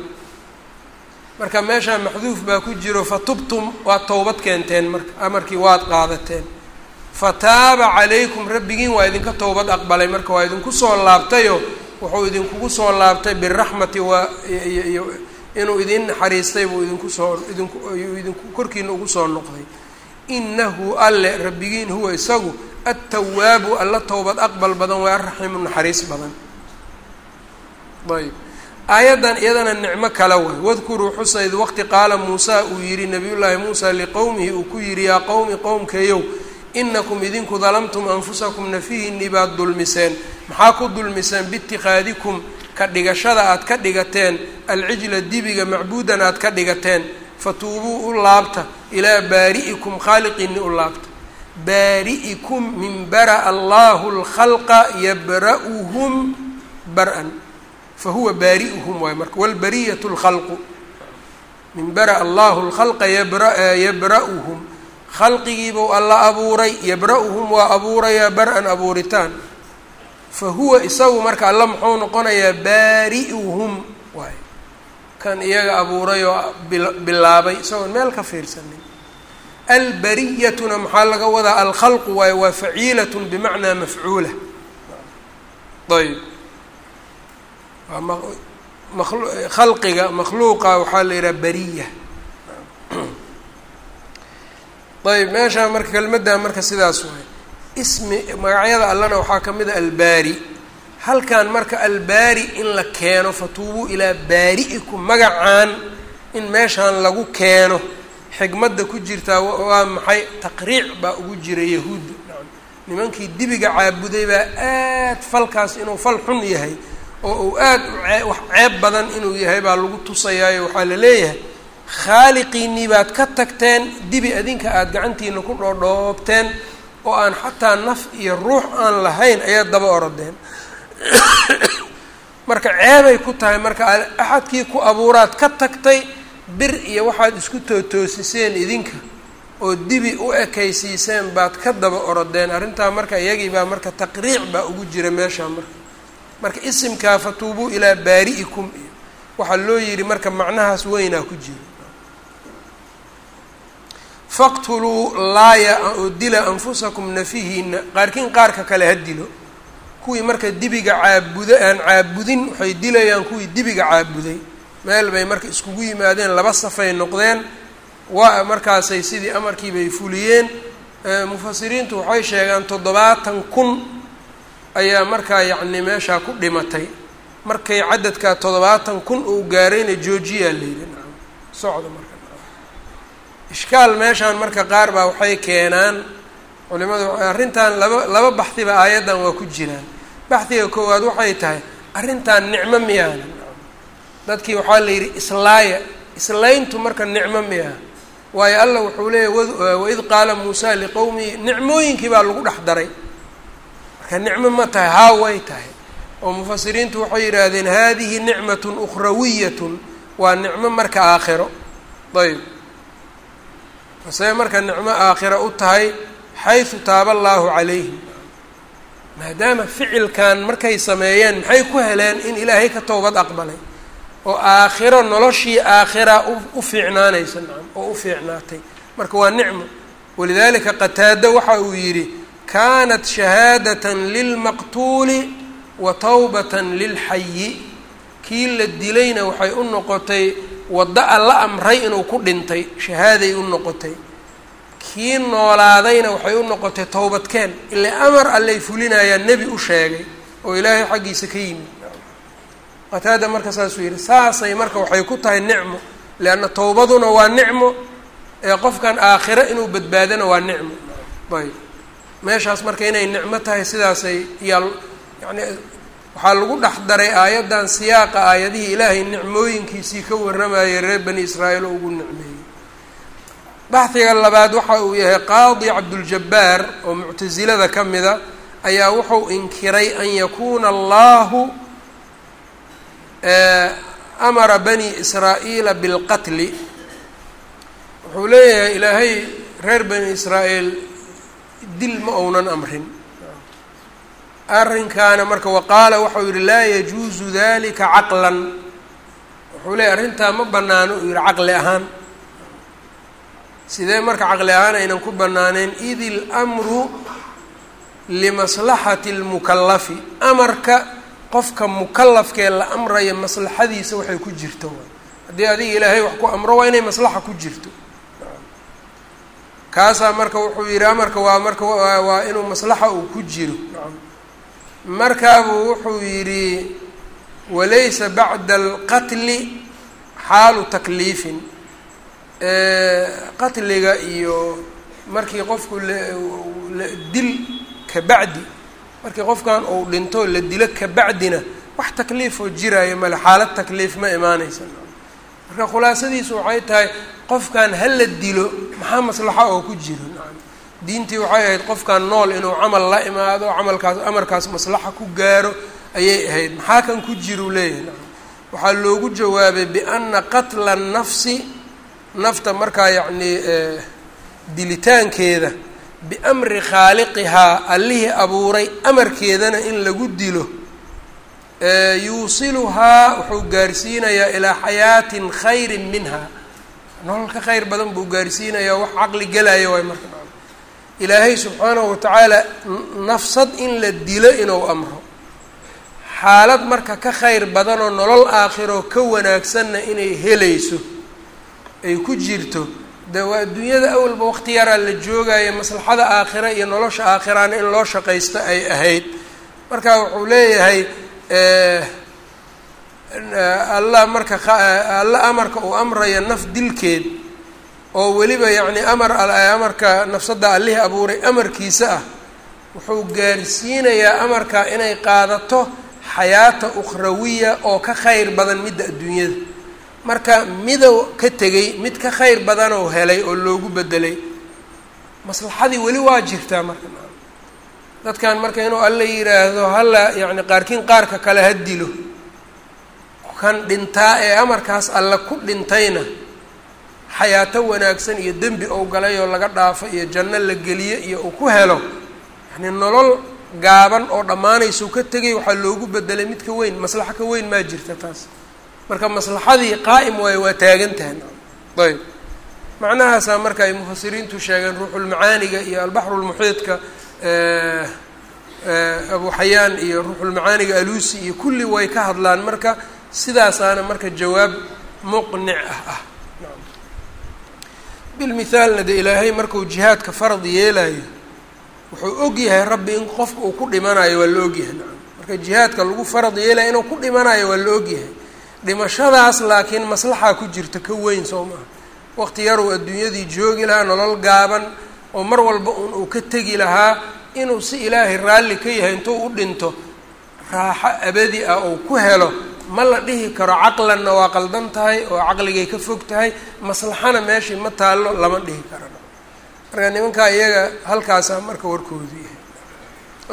Marka meeshaa maxduuf baa ku jiro fatubtum waad towbad keenteen marka amarkii waad qaadateen. Fataaba calaykum rabbigiin waa idinka towbad aqbalay. Marka waa idinku soo laabtayo wuxuu idinkugu soo laabtay biraxmati waa inuu idin naxariistay buu idinku soo idinku idinku korkiina ugu soo noqday. Inahu alle rabbigiin huwa isagu attawaabu alla towbad aqbal badan waa araxiimu naxariis badan. Ayb aayaddan iyadana nicmo kale waay wadkuruu xusa id waqti qaala muusa uu yidhi nabiyullaahi muusa liqowmihi uu ku yidhi yaa qowmi qowmkayow inakum idinku dalamtum anfusakum nafihinnii baad dulmiseen. Maxaa ku dulmiseen? Biitikhaadikum ka dhigashada aad ka dhigateen alcijla dibiga macbuudan aad ka dhigateen fatuubuu u laabta ilaa baari'ikum khaaliqiinni u laabta. Baari'ikum min bara allahu lkhalqa yabra'uhum bar-an. Fahuwa baari'uhum waay marka walbariyatu lkhalqu min bara allahu lkhalqa yabra yabra'uhum. Khalqigiibuu alla abuuray yabra-uhum waa abuurayaa bar-an abuuritaan fa huwa isagu marka alla muxuu noqonayaa baari'uhum. Waay. Kan iyaga abuuray oo bilaabay isagoon meel ka fiirsanin. Albariyatuna maxaa laga wadaa? Alkhalqu waay waa faciilatun bimacnaa mafcuula. Ayb. Khalqiga makhluuqa waxaa la yidhaha bariya. Ayb. Meeshaa marka kelmaddaa marka sidaas waay ismi magacyada allana waxaa ka mid a albaari. Halkan marka albaari in la keeno fatuubuu ilaa baari'ikum magacaan in meeshaan lagu keeno. Xigmadda ku jirtaa waa maxay? Taqriic baa ugu jira yahuudda nimankii dibiga caabuday baa aad falkaas inuu fal xun yahay oo uu aad wax ceeb badan inuu yahay baa lagu tusayaayo waxaa la leeyahay khaaliqiinnii baad ka tagteen dibi adinka aada gacantiina ku dhoodhoobteen oo aan xataa naf iyo ruux aan lahayn ayaad daba orodeen. Marka ceebay ku tahay marka axadkii ku abuuraad ka tagtay bir iyo waxaad isku tootoosiseen idinka oo dibi u ekaysiiseen baad ka daba orodeen. Arrintaa marka iyagii baa marka taqriic baa ugu jira meeshaa marka. Marka isimkaa fatuubuu ilaa baari'ikum iyo waxaa loo yidhi marka macnahaas weynaa ku jira faqtuluu laaya oo dila anfusakum nafihiina qaarkiin qaarka kale ha dilo. Kuwii marka dibiga caabuda aan caabudin waxay dilayaan kuwii dibiga caabuday. Meel bay marka iskugu yimaadeen laba safay noqdeen. Waa markaasay sidii amarkiibay fuliyeen. Mufasiriintu waxay sheegaan toddobaatan kun ayaa markaa yacni meeshaa ku dhimatay. Markay cadadkaa toddobaatan kun uu gaarayna joojiyaa layidhi socda marka ishkaal meeshaan marka qaar baa waxay keenaan culimadu arrintan laba laba baxdiba aayaddan waa ku jiraan. Baxdiga koowaad waxay tahay arrintan nicmo miyaana dadkii waxaa la yidhi islaaya islayntu marka nicmo miyaa. Waayo allah wuxuu leeyahy waid qaala muusa liqowmihi nicmooyinkii baa lagu dhex daray. Marka nicmo ma tahay haa way tahay. Oo mufasiriintu waxay yidhaahdeen hadihi nicmatun ukhrawiyatun waa nicmo marka aakhiro. Ayb masee marka nicmo aakhira u tahay xaysu taaba allaahu calayhim maadaama ficilkan markay sameeyeen maxay ku heleen in ilaahay ka towbad aqbalay oo aakhiro noloshii aakhira u fiicnaanaysa nacam oo u fiicnaatay. Marka waa nicmo. Walidaalika qataado waxa uu yidhi kaanat shahaadatan lilmaqtuuli wa tawbatan lilxayi kii la dilayna waxay u noqotay waddo alla amray inuu ku dhintay shahaaday u noqotay. Kii noolaadayna waxay u noqotay towbadkeen ilaa amar allay fulinayaan nebi u sheegay oo ilaahay xaggiisa ka yimid. Qataada marka saasuu yidhi saasay marka waxay ku tahay nicmo leanna towbaduna waa nicmo ee qofkan aakhiro inuu badbaadana waa nicmo. Ayb meeshaas marka inay nicmo tahay sidaasay yaa yani waxaa lagu dhex daray aayaddan siyaaqa aayadihii ilaahay nicmooyinkiisii ka warramayay reer bani israa'iil oo ugu nicmeeyey. Baxdiga labaad waxa uu yahay qaadi cabduljabbaar oo muctasilada ka mida ayaa wuxuu inkiray an yakuuna allahu amara bani israa'iila bilqatli. Wuxuu leeyahay ilaahay reer bani israa'iil dil ma ounan amrin arrinkaana marka waqaala waxau yihi laa yajuusu dalika caqlan. Wuxuu leeyay arrintaa ma banaano uu yihi caqli ahaan. Sidee marka caqli ahaan aynan ku banaaneyn id ilmru limaslaxati lmukalafi amarka qofka mukalafkee la amraya maslaxadiisa waxay ku jirto. Haddii adiga ilaahay wax ku amro waa inay maslaxa ku jirto. Kaasaa marka wuxuu yihi amarka waa marka waa inuu maslaxa uu ku jiro markaabuu wuxuu yidhi walaysa bacda alqatli xaalu takliifin. Qatliga iyo markii qofku dil kabacdi markii qofkan uu dhinto la dilo kabacdina wax takliifoo jiraayo male xaalad takliif ma imaanaysa. Marka khulaasadiisu waxay tahay qofkan ha la dilo maxaa maslaxa oo ku jiro diintii waxay ahayd qofkan nool inuu camal la imaado camalkaas amarkaas maslaxa ku gaaro ayay ahayd. Maxaa kan ku jiru leeyahay? Waxaa loogu jawaabay biana qatla nafsi nafta markaa yacnii dilitaankeeda biamri khaaliqihaa allihii abuuray amarkeedana in lagu dilo. Yuusiluhaa wuxuu gaarsiinayaa ilaa xayaatin khayrin minha. Nolol ka khayr badan buu gaarsiinayaa wax caqli gelaya waay marka ilaahay subxaanahu watacaala nafsad in la dilo inuu amro. Xaalad marka ka khayr badanoo nolol aakhiroo ka wanaagsanna inay helayso ay ku jirto de waa adduunyada awalba waqti yaraa la joogaya maslaxada aakhira iyo nolosha aakhirana in loo shaqaysto ay ahayd. Marka wuxuu leeyahay allah marka alla amarka uu amraya naf dilkeed oo weliba yacni amar amarka nafsadda allihii abuuray amarkiisa ah wuxuu gaarsiinayaa amarka inay qaadato xayaata ukhrawiya oo ka khayr badan midda adduunyada. Marka midow ka tegay mid ka khayr badanoo helay oo loogu bedelay maslaxadii weli waa jirtaa marka. Dadkan marka inuu alla yidhaahdo halla yacni qaarkiin qaarka kale ha dilo. Kan dhintaa ee amarkaas alle ku dhintayna xayaato wanaagsan iyo dembi ou galay oo laga dhaafo iyo janno la geliyo iyo uu ku helo yacni nolol gaaban oo dhammaanaysau ka tegay waxaa loogu bedelay mid ka weyn maslaxo ka weyn maa jirta taas. Marka maslaxadii qaa'im waayo waa taagan tahay. Ayb. Macnahaasaa marka ay mufasiriintu sheegeen ruuxulmacaaniga iyo albaxrulmuxiidka abu xayaan iyo ruuxulmacaaniga alusi iyo kulli way ka hadlaan. Marka sidaasaana marka jawaab muqnic ah ah bilmithaalna de ilaahay markuu jihaadka farad yeelayo wuxuu og yahay rabbi in qofka uu ku dhimanayo waa la ogyahay marka jihaadka lagu farad yeelayo inuu ku dhimanayo waa la ogyahay dhimashadaas laakiin maslaxaa ku jirta ka weyn soo maaha waqti yaruu adduunyadii joogi lahaa nolol gaaban oo mar walba un uu ka tegi lahaa inuu si ilaahay raalli ka yahay intuu u dhinto raaxo abadi ah ou ku helo ma la dhihi karo caqlanna waa qaldan tahay oo caqligay ka fog tahay maslaxana meeshii ma taallo lama dhihi karana marka nimankaa iyaga halkaasaa marka warkoodu yahay.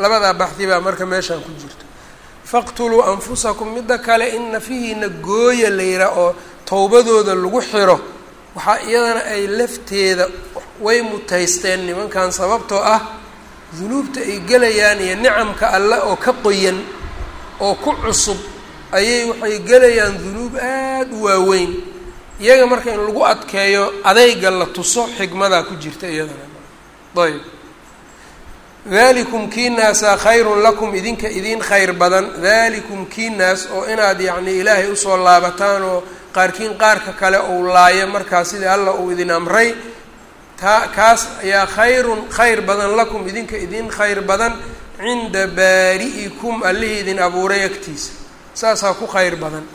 Labadaa baxdi baa marka meeshaan ku jirto faqtuluu anfusakum midda kale in nafihiina gooya la yihaa oo towbadooda lagu xiro. Waxaa iyadana ay lafteeda way mutaysteen nimankan sababtoo ah dunuubta ay gelayaan iyo nicamka alle oo ka qoyan oo ku cusub ayay waxay gelayaan dunuub aada u waaweyn. Iyaga marka in lagu adkeeyo adayga la tuso xigmadaa ku jirta iyadana. Ayb dalikum kiinaasaa khayrun lakum idinka idin khayr badan. Dalikum kiinaas oo inaad yacni ilaahay u soo laabataan oo qaarkiin qaarka kale uu laayo markaa sidii alla uu idin amray taa kaas ayaa khayrun khayr badan lakum idinka idin khayr badan cinda baari'ikum allihii idin abuuray agtiisa saasaa ku khayr badan.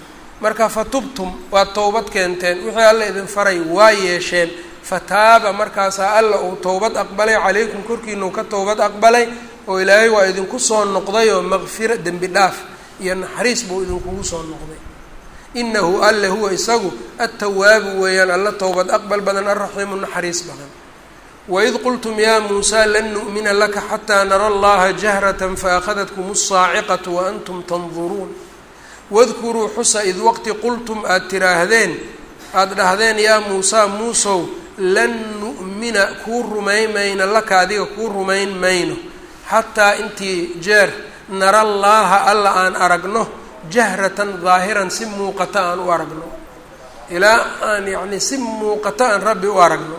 Marka fatubtum waad towbad keenteen. Wixii alla idin faray waa yeesheen. Fataaba markaasaa alla uu towbad aqbalay calaykum korkiinau ka towbad aqbalay oo ilaahay waa idinku soo noqday oo maqfira dembi dhaaf iyo naxariis buu idinkugu soo noqday. Inahu alle huwa isagu attawaabu weeyaan alla towbad aqbal badan alraxiimu naxariis badan. Waid qultum yaa muusaa lan nu'mina laka xataa nara allaha jahratan faakhadatkum asaaciqatu wa antum tanduruun wadkuruu xusa id waqti qultum aada tiraahdeen aada dhahdeen yaa muusaa muusow lan nu'mina kuu rumayn mayno laka adiga kuu rumayn mayno. Xataa intii jeer nara allaaha alla aan aragno jahratan daahiran si muuqata aan u aragno. Ilaa aan yacni si muuqata aan rabbi u aragno.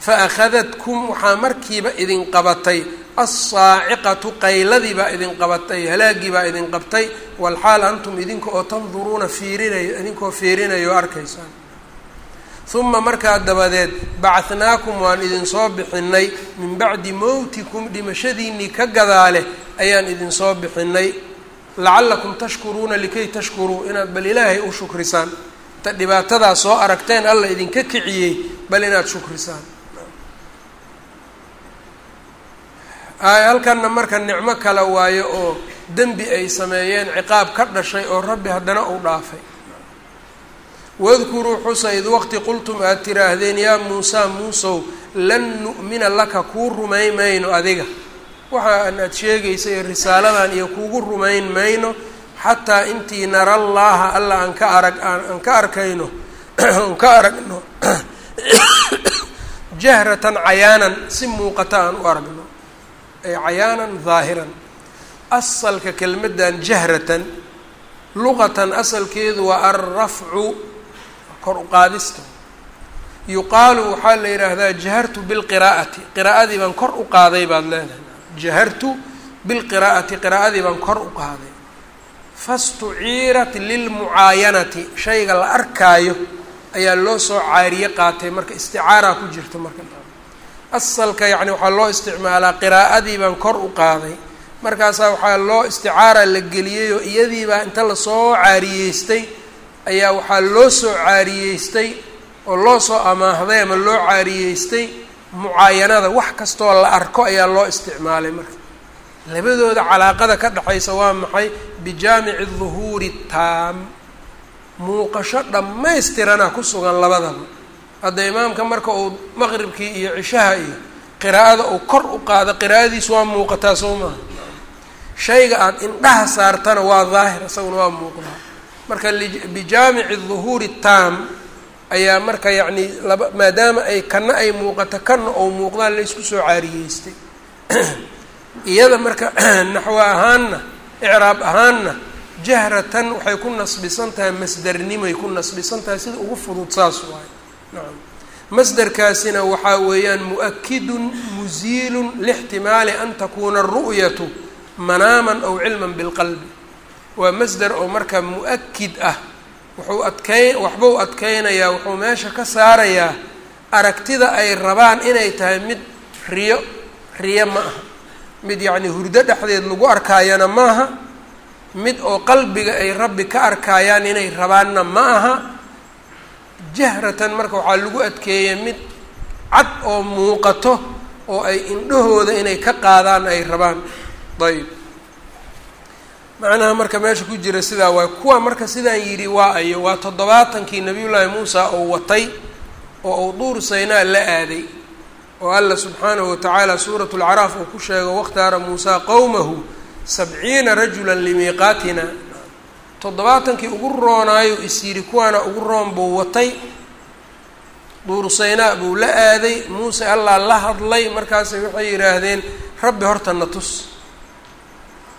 Fa akhadadkum waxaa markiiba idin qabatay alsaaciqatu qayladii baa idin qabatay halaagii baa idin qabtay walxaal antum idinka oo tanduruuna fiirinayo idinkoo fiirinayo o arkaysaan uma markaa dabadeed bacanaakum waan idin soo bixinay min bacdi mowtikum dhimashadiinnii ka gadaale ayaan idin soo bixinay lacallakum tashkuruuna likay tashkuruu inaad bal ilaahay u shukrisaan inta dhibaatadaa soo aragteen alla idinka kiciyey bal inaad shukrisaan halkanna marka nicmo kale waayo oo dembi ay sameeyeen ciqaab ka dhashay oo rabbi haddana uu dhaafay. Wadkuruu xusa id waqti qultum aad tiraahdeen yaa muusaa muusow lan nu'mina laka kuu rumayn mayno adiga waxaan aad sheegaysa iyo risaaladan iyo kuugu rumayn mayno xataa intii nara allaaha alla aan ka arag aan ka arkayno aan ka aragno jahratan cayaanan si muuqata aan u aragno. ay cayaanan daahiran asalka kelmaddan jahratan luqatan asalkeedu waa alrafcu kor uqaadista yuqaalu waxaa la yidhaahdaa jahartu bilqiraa'ati qiraa'adii baan kor u qaaday baad leedahay. Jahartu bilqiraa'ati qiraa'adii baan kor u qaaday. Fastuciirat lilmucaayanati shayga la arkaayo ayaa loo soo caariye qaatay marka isticaaraa ku jirta marka asalka yacni waxaa loo isticmaalaa qiraa'adii baan kor u qaaday. Markaasaa waxaa loo isticaara la geliyeyoo iyadiibaa inta la soo caariyeystay ayaa waxaa loo soo caariyeystay oo loo soo amaahday ama loo caariyeystay mucaayanada. Wax kastoo la arko ayaa loo isticmaalay marka. Labadooda calaaqada ka dhexaysa waa maxay? Bijaamici duhuuri taam. Muuqasho dhammaystirana ku sugan labadaba hadda imaamka marka uu maqribkii iyo cishaha iyo qiraa'ada uu kor u qaado qiraa'adiisu waa muuqataa soo maaha shayga aada indhaha saartana waa daahir isaguna waa muuqdaa marka bijaamici duhuuri taam ayaa marka yacni laba maadaama ay kana ay muuqato kana ou muuqdaan laysku soo caariyeystay. Iyada marka naxwo ahaanna icraab ahaanna jahratan waxay ku nasbisan tahay masdernimay ku nasbisan tahay sida ugu fudud saas waayo masderkaasina waxaa weeyaan mu'akidun muziilun lixtimaali an takuuna aru'yatu manaaman aw cilman bilqalbi. Waa masder oo marka mu'akid ah. Wuxuu adkey waxbuu adkeynayaa wuxuu meesha ka saarayaa aragtida ay rabaan inay tahay mid riyo riyo ma aha. Mid yacni hurdo dhexdeed lagu arkaayana maaha mid oo qalbiga ay rabbi ka arkaayaan inay rabaanna ma aha jahratan marka waxaa lagu adkeeyay mid cad oo muuqato oo ay indhahooda inay ka qaadaan ay rabaan. Ayb macnaha marka meesha ku jira sidaa waay kuwa marka sidaan yidhi waa ayo waa toddobaatankii nabiyullaahi muusa oo watay oo uu duur saynaa la aaday oo alla subxaanahu watacaala suurat lcaraaf uu ku sheego wakhtaara muusaa qowmahu sabciina rajulan limiiqaatina toddobaatankii ugu roonaayo is yidhi kuwaana ugu roon buu watay. Duursaynaa buu la aaday. Muuse allaa la hadlay. Markaasay waxay yidhaahdeen rabbi horta na tus.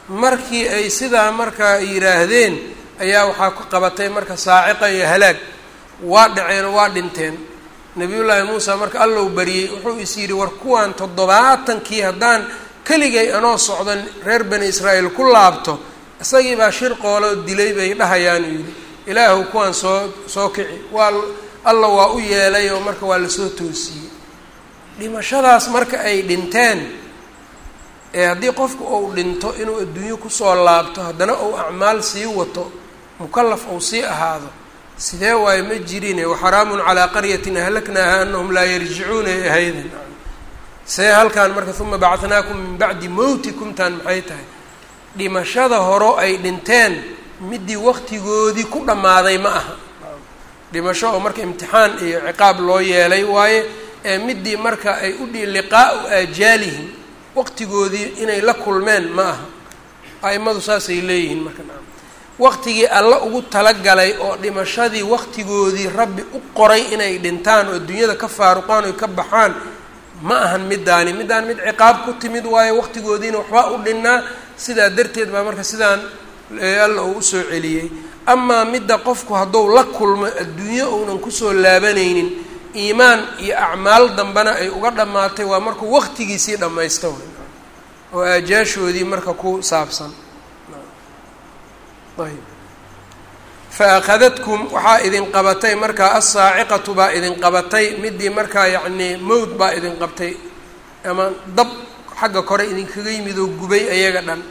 Markii ay sidaa markaa yidhaahdeen ayaa waxaa ku qabatay marka saaciqa iyo halaag. Waa dhaceen waa dhinteen. Nabiyullaahi muusa marka allow bariyey wuxuu is yidhi war kuwaan toddobaatankii haddaan keligay anoo socdan reer bani israa'iil ku laabto isagii baa shir qooloo dilay bay dhahayaanu yidhi. Ilaahu kuwaan soo soo kici. Waa alla waa u yeelay oo marka waa la soo toosiyey. Dhimashadaas marka ay dhinteen ee haddii qofku uu dhinto inuu adduunyo ku soo laabto haddana uu acmaal sii wato mukallaf uu sii ahaado sidee waayo ma jirine waxaraamun calaa qaryatin ahlaknaaha anahum laa yarjicuuna ahaydan see halkan marka uma bacatnaakum min bacdi mowtikumtaan maxay tahay dhimashada horo ay dhinteen midii waqtigoodii ku dhammaaday ma aha. Dhimasho oo marka imtixaan iyo ciqaab loo yeelay waaye ee midii marka ay u dhi liqaau aajaalihim waqtigoodii inay la kulmeen ma aha. A'imadu saasay leeyihiin marka waqtigii alla ugu talagalay oo dhimashadii waqtigoodii rabbi u qoray inay dhintaan oo adduunyada ka faaruqaan oy ka baxaan ma ahan middaani middaan mid ciqaab ku timid waayo waqtigoodiina waxbaa u dhinnaa sidaa darteed baa marka sidaan alla uu u soo celiyey. Amaa midda qofku hadduu la kulmo adduunyo uunan ku soo laabanaynin iimaan iyo acmaal dambena ay uga dhammaatay waa markuu waqtigiisii dhammaysta oo aajaashoodii marka ku saabsan. Ayb fa akhadadkum waxaa idin qabatay markaa assaaciqatu baa idin qabatay midii markaa yacnii mowd baa idin qabtay ama dab xagga kore idinkaga yimid oo gubay ayaga dhan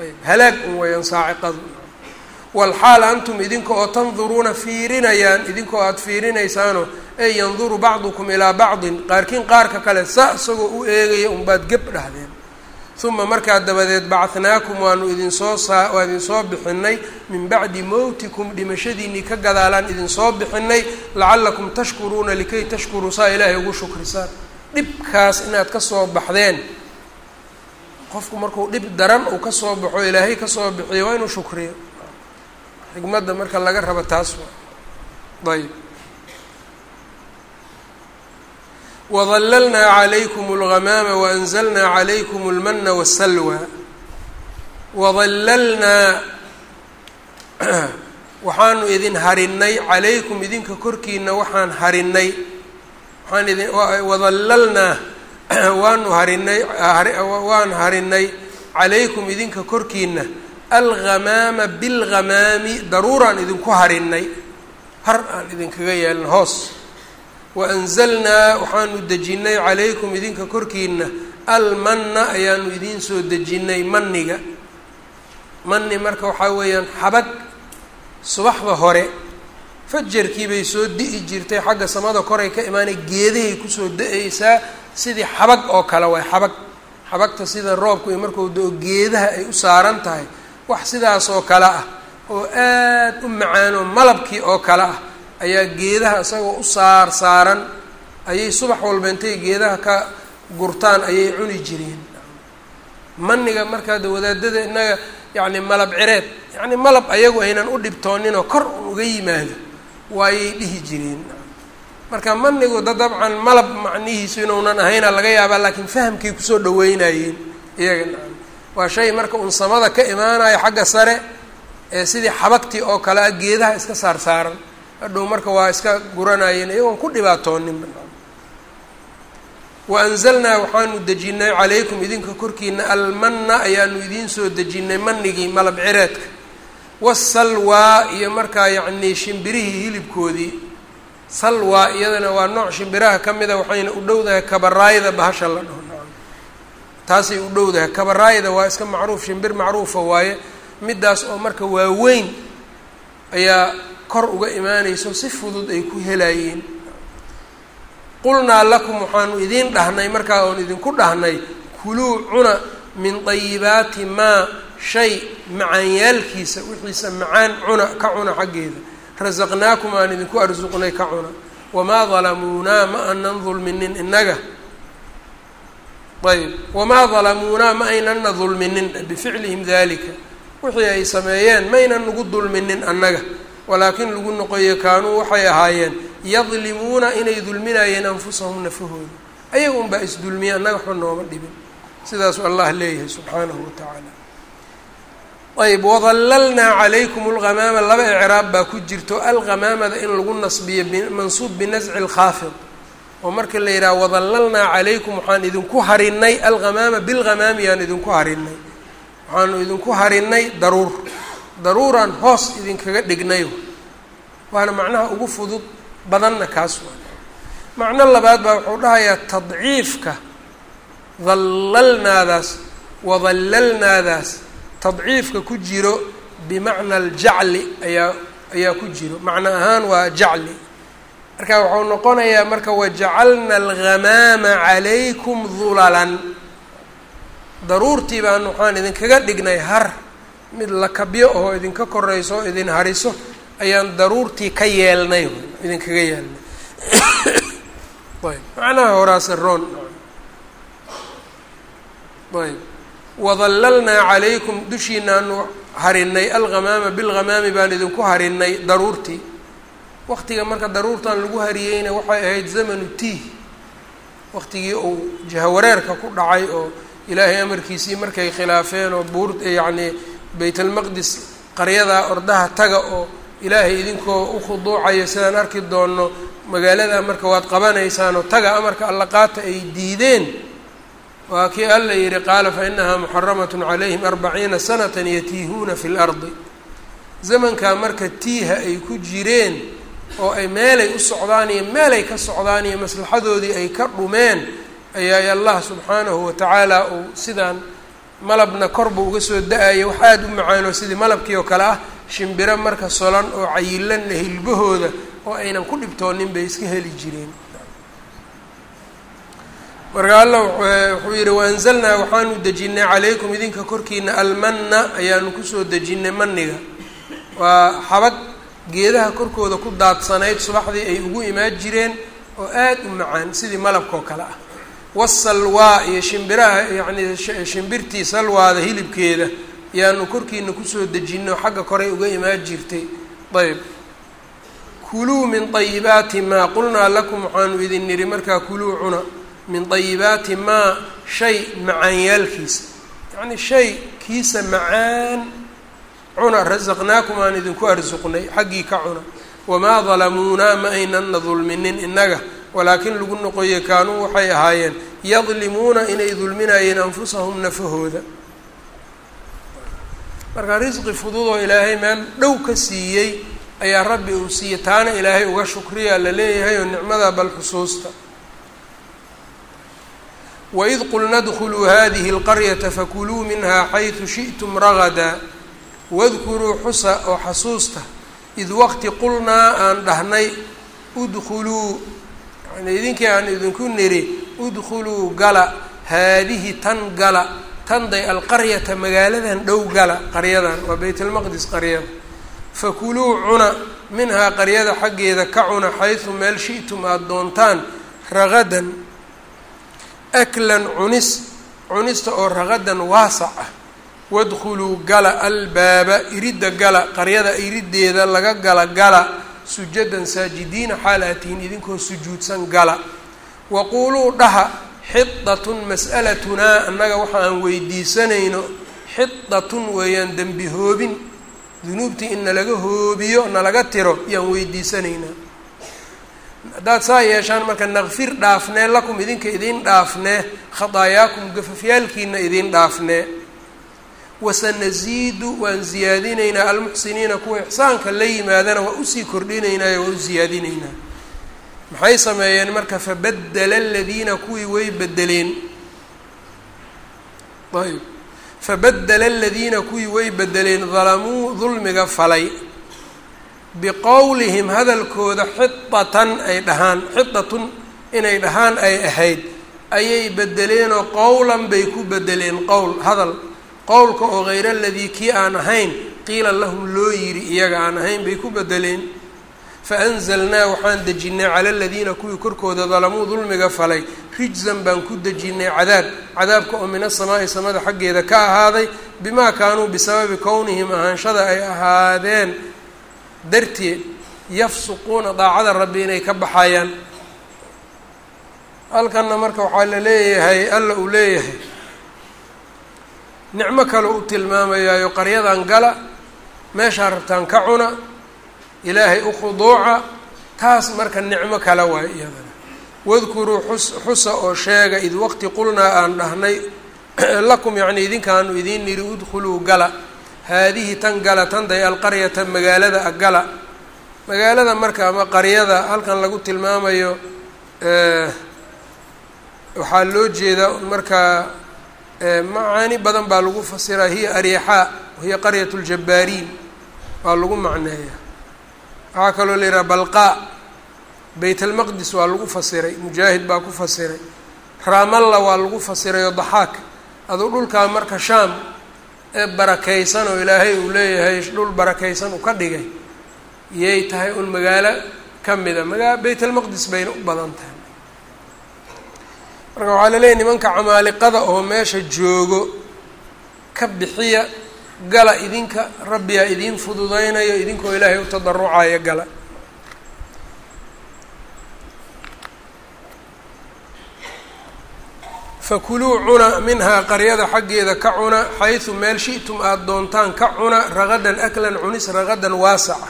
ayb halaag un wayaan saaciqadu walxaal antum idinka oo tanduruuna fiirinayaan idinkoo aada fiirinaysaanoo ey yanduru bacdukum ilaa bacdin qaarkiin qaarka kale sa isagoo u eegaya unbaad geb dhahdeen uma markaa dabadeed bachnaakum waanu idin soo saa waa idin soo bixinay min bacdi mowtikum dhimashadiinnii ka gadaalaan idin soo bixinay lacallakum tashkuruuna likay tashkuruu saa ilaahay ugu shukrisaan dhibkaas inaad ka soo baxdeen qofku markuu dhib daran uu ka soo baxo ilaahay ka soo bixiyo waa inuu shukriyo. Xikmadda marka laga rabo taas ayb wdallalnaa calaykum اlgamaama waanzalnaa calaykum اlmana wasalwa wadallalnaa waxaanu idin harinay calaykum idinka korkiina waxaan harinay waxaan idin wadallalnaa waanu harinay waan harinay calaykum idinka korkiina alghamaama bilghamaami daruuraan idinku harinay har aan idinkaga yeelna hoos waanzalnaa waxaanu dejinnay calaykum idinka korkiina almanna ayaanu idiin soo dejinnay maniga mani marka waxaa weeyaan xabag subaxda hore fajarkii bay soo di'i jirtay xagga samada koray ka imaanay geedahay ku soo da'aysaa sidii xabag oo kale waay xabag xabagta sida roobku iyo markuu da'o geedaha ay u saaran tahay wax sidaas oo kale ah oo aad u macaan malabkii oo kale ah ayaa geedaha isagoo u saar saaran ayay subax walba intay geedaha ka gurtaan ayay cuni jireen. Maniga markaa wadaadada innaga yacni malab cireed yacni malab ayagu aynan u dhibtooninoo kor uga yimaado waayay dhihi jireen. Marka manigu da dabcan malab macnihiisu inuunan ahayna laga yaabaa laakiin fahamkay ku soo dhaweynayeen iyaga waa shay marka un samada ka imaanayo xagga sare ee sidii xabagtii oo kale ah geedaha iska saar saaran hadhow marka waa iska guranayeen iyagoon ku dhibaatooninba wa anzalnaa waxaanu dejinnay calaykum idinka korkiina almanna ayaanu idiin soo dejinnay manigii malab cireedka wasalwaa iyo markaa yacnii shimbirihii hilibkoodii. Salwaa iyadana waa nooc shimbiraha ka mida waxayna u dhowdahay kabaraayda bahasha la dhaho taasay u dhowdahay. Kabaraayda waa iska macruuf shimbir macruufa waaye. Middaas oo marka waaweyn ayaa kor uga imaanayso si fudud ay ku helaayeen. Qulnaa lakum waxaanu idiin dhahnay markaa oon idinku dhahnay kuluu cuna min dayibaati maa shay macaanyaalkiisa wixiisa macaan cuna ka cuna xaggeeda. Rasaqnaakum aan idinku arsuqnay ka cuna. Wamaa dalamuunaa ma anan dulminin innaga. Ayb wamaa dalamuunaa ma aynana dulminin bificlihim dalika wixii ay sameeyeen maynan nagu dulminin annaga walaakin lagu noqoyo kaanuu waxay ahaayeen yadlimuuna inay dulminayeen anfusahum nafahooda. Ayaga unbaa isdulmiya annaga waxba nooma dhibin. Sidaasuu allah leeyahay subxaanahu wa tacaala ayb wadallalnaa calaykum alghamaama. Laba icraab baa ku jirto alghamaamada in lagu nasbiyo mansuub binasci lkhaafid oo marka la yidhaha wadallalnaa calaykum waxaan idinku harinay alghamaama bilghamaami yaan idinku harinay waxaanu idinku harinay daruur daruuraan hoos idinkaga dhignayo. Waana macnaha ugu fudud badanna kaas waa. Macno labaad baa wuxuu dhahayaa tadciifka dallalnaadaas wadallalnaadaas tadciifka ku jiro bimacna aljacli ayaa ayaa ku jiro. Macno ahaan waa jacli. Marka wuxuu noqonayaa marka wajacalna alghamaama calaykum dulalan daruurtii baan waxaan idinkaga dhignay har mid lakabyo oo idinka korayso oo idin hariso ayaan daruurtii ka yeelnay. Idinkaga yeelnay. Ayb macnaha horaase roon. Ayb wadallalnaa calaykum dushiinaanu harinay alghamaama bilghamaami baan idinku harinay daruurtii. Waqtiga marka daruurtan lagu hariyeyna waxay ahayd zamanu tiih. Waqtigii uu jahawareerka ku dhacay oo ilaahay amarkiisii markay khilaafeen oo buur yacnii baytalmaqdis qaryadaa ordaha taga oo ilaahay idinkoo u khuduucayo sidaan arki doonno magaalada marka waad qabanaysaan oo taga amarka alla qaata ay diideen. Waa kii alla yihi qaala fa inahaa muxaramatun calayhim arbaciina sanatan yatiihuuna fi lardi zamankaa marka tiiha ay ku jireen oo ay meelay u socdaan iyo meelay ka socdaan iyo maslaxadoodii ay ka dhumeen ayaa allah subxaanahu watacaala uu sidaan malabna korba uga soo da'ayo wax aada u macaano sidii malabkii oo kale ah shimbiro marka solan oo cayilanna hilbahooda oo aynan ku dhibtoonin bay iska heli jireen. Marka alla wuxuu yihi waanzalnaa waxaanu dejinay calaykum idinka korkiina almanna ayaanu ku soo dejinay maniga waa xabag geedaha korkooda ku daadsanayd subaxdii ay ugu imaan jireen oo aada u macaan sidii malabka oo kale ah wasalwaa iyo shimbiraha yacni shimbirtii salwaada hilibkeeda yaanu korkiina ku soo dejinay oo xagga koray uga imaan jirtay. Ayb kuluu min ayibaati maa qulnaa lakum waxaanu idin nidhi markaa kuluu cuna min ayibaati maa shay macaanyaalkiisa. Yacni shay kiisa macaan cuna rasaqnaakum aan idinku arsuqnay xaggii ka cuna. Wamaa dalamuunaa ma aynanna dulminin innaga walaakin lagu noqoye kaanuu waxay ahaayeen yadlimuuna inay dulminayeen anfusahum nafahooda. Marka risqi fududoo ilaahay meel dhow ka siiyey ayaa rabbi uu siiyey taana ilaahay uga shukriyaa la leeyahay oo nicmada bal xusuusta waid qulna dkuluu hadihi اlqaryata fakuluu minha xaysu shiئtum ragadaa wadkuruu xusa oo xasuusta id waqti qulnaa aan dhahnay udkuluu idinkii aan idinku niri udkuluu gala haadihi tan gala tanday alqaryata magaaladan dhow gala qaryadan waa bayt lmaqdis qaryada fakuluu cuna minhaa qaryada xaggeeda ka cuna xaysu meel shi'tum aada doontaan ragadan aklan cunis cunista oo ragadan waasac ah. Wadkhuluu gala albaaba iridda gala qaryada iriddeeda laga gala gala sujadan saajidiina xaal aad tihiin idinkoo sujuudsan gala. Waquuluu dhaha xidatun mas'alatunaa annaga waxa aan weydiisanayno xidatun weeyaan dembi hoobin dunuubtii in nalaga hoobiyo nalaga tiro yaan weydiisanaynaa haddaad saa yeeshaan marka naqfir dhaafnee lakum idinka idiin dhaafnee khadaayaakum gafafyaalkiina idiin dhaafnee wasanasiidu waan ziyaadinaynaa almuxsiniina kuwa ixsaanka la yimaadana waa u sii kordhinaynaayo waa u ziyaadinaynaa maxay sameeyeen marka fabadela aladiina kuwii way bedeleen ayb fabadela aladiina kuwii way bedeleen dalamuu dulmiga falay. Biqowlihim hadalkooda xidatan ay dhahaan xidatun inay dhahaan ay ahayd. Ayay bedeleenoo qowlan bay ku bedeleen qowl hadal qowlka oo hayr aladii kii aan ahayn qiila lahum loo yidhi iyaga aan ahayn bay ku bedeleen. Faanzalnaa waxaan dejinnay cala aladiina kuwii korkooda dalamuu dulmiga falay rijzan baan ku dejinnay cadaab. Cadaabka oo min asamaa'i samada xaggeeda ka ahaaday bimaa kaanuu bisababi kownihim ahaanshada ay ahaadeen. Darteed yafsuquuna daacada rabbi inay ka baxayaan. Halkanna marka waxaa la leeyahay alla uu leeyahay nicmo kale u tilmaamayaayo qaryadan gala meeshaa rabtaan ka cuna ilaahay u khuduuca taas marka nicmo kale waay iyadana. Wadkuruu xus xusa oo sheega id waqti qulnaa aan dhahnay lakum yacni idinkaanu idiin niri udkhuluu gala. Haadihi tan gala tanday alqaryata magaalada gala. Magaalada marka ama qaryada halkan lagu tilmaamayo waxaa loo jeedaa markaa macaani badan baa lagu fasiraa hiya aryaxaa hiya qaryat ljabbaariin waa lagu macneeyaa waxaa kaloo la yidhaha balqaa bayt almaqdis waa lagu fasiray mujaahid baa ku fasiray raamalla waa lagu fasiray oo daxaak. Aduu dhulkaa marka shaam ee barakaysan oo ilaahay uu leeyahay dhul barakaysan uu ka dhigay yay tahay un magaalo ka mida. Magaa bayt almaqdis bayna u badan tahay marka waxaa la leeyahy nimanka camaaliqada oo meesha joogo ka bixiya gala idinka rabbiyaa idiin fududaynayo idinkoo ilaahay u tadarucaya gala. Fakuluu cuna minhaa qaryada xaggeeda ka cuna xaysu meel shi'tum aada doontaan ka cuna ragadan aklan cunis ragadan waasaca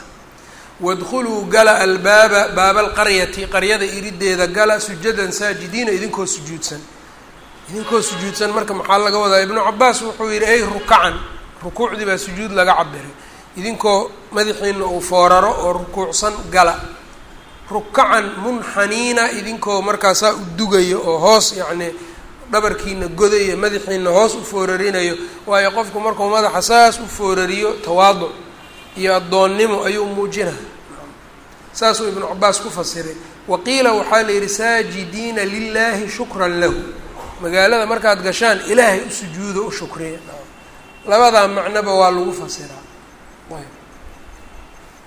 wadkhuluu gala albaaba baaba alqaryati qaryada irideeda gala sujadan saajidiina idinkoo sujuudsan. Idinkoo sujuudsan marka maxaa laga wadaa? Ibnu cabaas wuxuu yidhi ey rukacan rukuucdii baa sujuud laga cabiray idinkoo madaxiina uu fooraro oo rukuucsan gala. Rukacan munxaniina idinkoo markaasaa u dugayo oo hoos yacnii dhabarkiina godayo madaxiina hoos u foorarinayo. Waayo qofku markuu madaxa saas u foorariyo tawaaduc iyo addoonnimo ayuu muujinaya saasuu ibnu cabaas ku fasiray. Waqiila waxaa la yidhi saajidiina lilaahi shukran lahu. Magaalada markaad gashaan ilaahay u sujuudo u shukriya labadaa macnoba waa lagu fasiraa.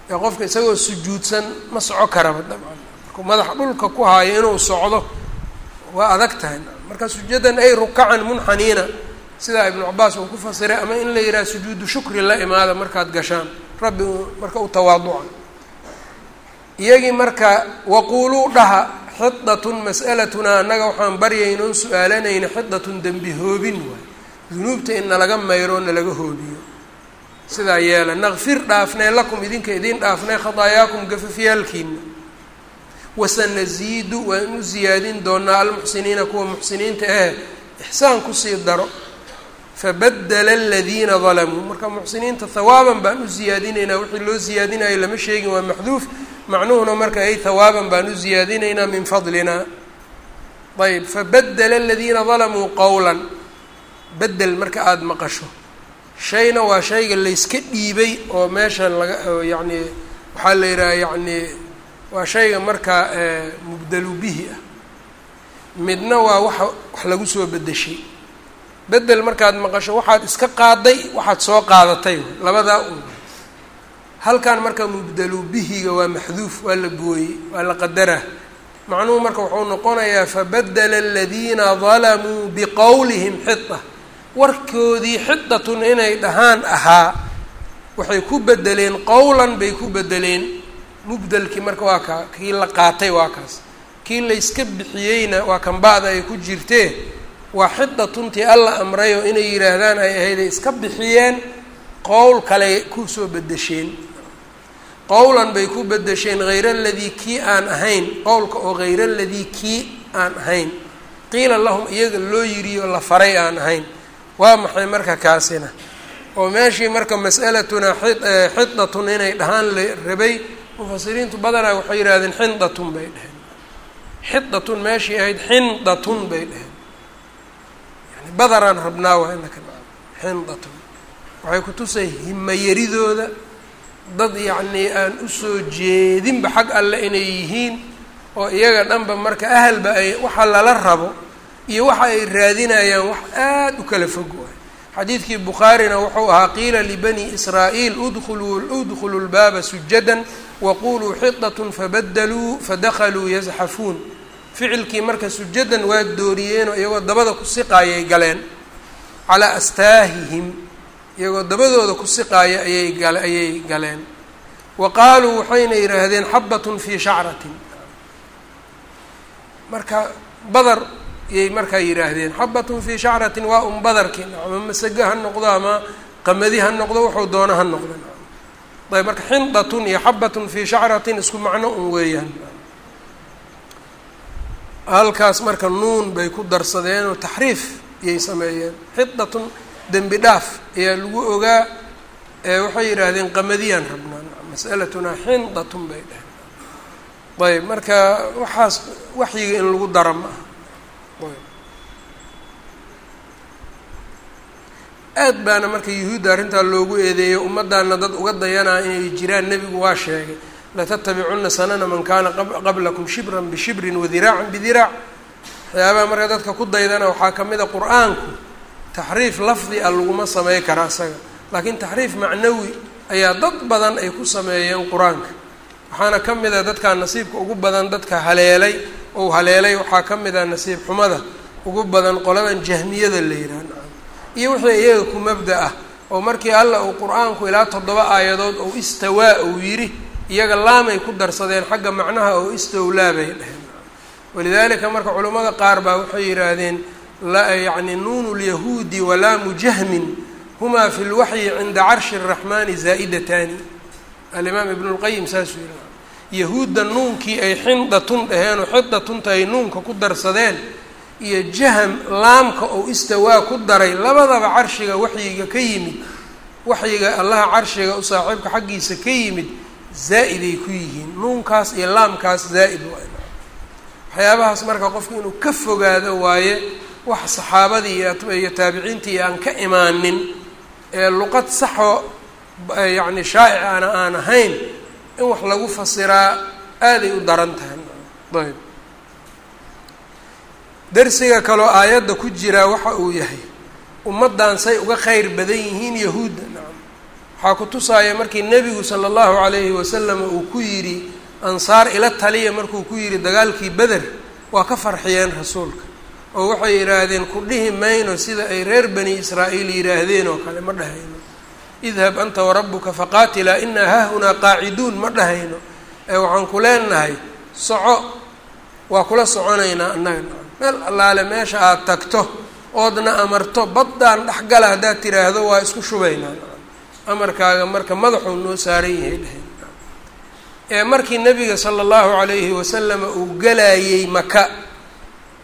Ee qofka isagoo sujuudsan ma soco karaba. Dabcan markuu madaxa dhulka ku haayo inuu socdo waa adag tahay. Marka sujadan ay rukacan munxaniina sidaa ibnu cabaas uu ku fasiray ama in la yidhaha sujuudu shukri la imaada markaad gashaan rabbi marka u tawaaduca iyagii marka waquuluu dhaha xidatun mas'alatunaa annaga waxaan baryayna on su'aalanayna xidatun dembi hoobin waay. Dunuubta in nalaga mayro nalaga hoobiyo. Sidaa yeela naqfir dhaafnay lakum idinka idiin dhaafnay khadaayaakum gafafyaalkiina wasanasiidu waan u siyaadin doonaa almuxsiniina kuwa muxsiniinta eh ixsaan ku sii daro fabadela aladiina dalamuu marka muxsiniinta hawaaban baan u siyaadinaynaa wixii loo siyaadinayo lama sheegin waa maxduuf macnuhuna marka ay hawaaban baan u siyaadinaynaa min fadlina ayb fabadela aladiina dalamuu qowlan bedel marka aada maqasho shayna waa shayga layska dhiibay oo meeshan laga yacni waxaa la yidhaha yacni waa shayga markaa mubdelu bihi ah midna waa waxa wax lagu soo bedeshay bedel markaad maqasho waxaad iska qaaday waxaad soo qaadatay labadaa un halkan marka mubdelu bihiga waa maxduuf waa la gooyey waa la qadaraa macnuhu marka wuxuu noqonayaa fabadela aladiina dalamuu biqowlihim xita warkoodii xidatun inay dhahaan ahaa waxay ku bedeleen qowlan bay ku bedeleen mubdelkii marka waa kaa kii la qaatay waa kaas. Kii layska bixiyeyna waa kanba-da ay ku jirtee waa xidatuntii alla amrayo inay yidhaahdaan ay ahayd ay iska bixiyeen qowl kale ku soo bedesheen qowlan bay ku bedesheen hayra aladii kii aan ahayn qowlka oo hayra aladii kii aan ahayn. Qiila lahum iyaga loo yiriyo la faray aan ahayn. Waa maxay marka kaasina? Oo meeshii marka mas'alatuna xidatun inay dhahaan la rabay mufasiriintu badanaa waxay yidhahdeen xindatun bay dheheen xidatun meeshii ahayd xindatun bay dheheen badaraan rabnaa waa inaka xindatun waxay kutusay himayaridooda dad yacnii aan u soo jeedinba xag alle inay yihiin oo iyaga dhanba marka ahalba ay waxa lala rabo iyo waxa ay raadinayaan wax aada u kala fog waay. Xadiidkii bukhaarina wuxuu ahaa qiila libani israa'iil udkhuluu lbaaba sujadan waquluu xidatun fabadaluu fadakaluu yazxafuun ficilkii marka sujadan waa dooriyeenoo iyagoo dabada ku siqaayay galeen calaa astaahihim iyagoo dabadooda ku siqaaya ayay gal ayay galeen. Wa qaaluu waxayna yidhaahdeen xabatun fii shacratin. Marka badar yay markaa yidhaahdeen xabatun fii shacratin waa un badarkii ama masago ha noqdo ama qamadi ha noqdo wuxuu doono ha noqdo. Ayb marka xindatun iyo xabatun fii shacratin isku macno un weeyaan halkaas marka nuun bay ku darsadeenoo taxriif iyay sameeyeen. Xidatun dembi dhaaf ayaa lagu ogaa waxay yidhaahdeen qamadiyaan rabnaa. Mas'alatunaa xindatun bay dheheen ayb marka waxaas waxyiga in lagu dara ma aha. Aad baana marka yuhuudda arrintaa loogu eedeeyo ummaddaana dad uga dayanaa inay jiraan nebigu waa sheegay latattabicunna sanana man kaana qablakum shibran bishibrin wadiraacan bidiraac waxyaabaha marka dadka ku daydana waxaa ka mid a qur'aanku taxriif lafdi a laguma samey kara isaga. Laakiin taxriif macnawi ayaa dad badan ay ku sameeyeen qur'aanka. Waxaana ka mid a dadkaa nasiibka ugu badan dadka haleelay ou haleelay waxaa ka mid a nasiib xumada ugu badan qoladan jahmiyada la yidhaah iyo wixii iyaga ku mabda ah oo markii alla uu qur'aanku ilaa toddoba aayadood ou istawaa uu yidhi iyaga laamay ku darsadeen xagga macnaha oo istowlaa bay dheheen walidaalika marka culimmada qaar baa waxay yidhaahdeen yani nuunu lyahuudi walaamu jahmin humaa fi lwaxyi cinda carshi araxmaani zaa'idatani alimaam ibnu lqayim saasuu yidhaha yahuudda nuunkii ay xindatun dheheen oo xindatunta ay nuunka ku darsadeen iyo jaham laamka oo istawaa ku daray labadaba carshiga waxyiga ka yimid waxyiga allaha carshiga u saaxiibka xaggiisa ka yimid zaa-iday ku yihiin nuunkaas iyo laamkaas zaa'id waxyaabahaas marka qofku inuu ka fogaado waaye wax saxaabadii iyo taabiciintii aan ka imaanin ee luqad saxoo yacni shaa'ic ana aan ahayn in wax lagu fasiraa aaday u daran tahay. Ayb. Darsiga kaloo aayadda ku jiraa waxa uu yahay ummaddan say uga kheyr badan yihiin yahuudda waxaa ku tusaaya markii nebigu sala allahu calayhi wasalam uu ku yidhi ansaar ila taliya markuu ku yidhi dagaalkii beder waa ka farxiyeen rasuulka. Oo waxay yidhaahdeen ku dhihi mayno sida ay reer bani israa'iil yidhaahdeen oo kale ma dhahayno. Idhab anta warabuka faqaatilaa inaa haahunaa qaaciduun ma dhahayno. Ee waxaan ku leenahay soco waa kula soconaynaa annaga. Meel allaale meesha aada tagto oodna amarto baddaan dhexgala haddaad tiraahdo waa isku shubaynaa amarkaaga marka madaxuu noo saaran yahay dheheen ee markii nabiga sala allahu calayhi wasalama uu galayey maka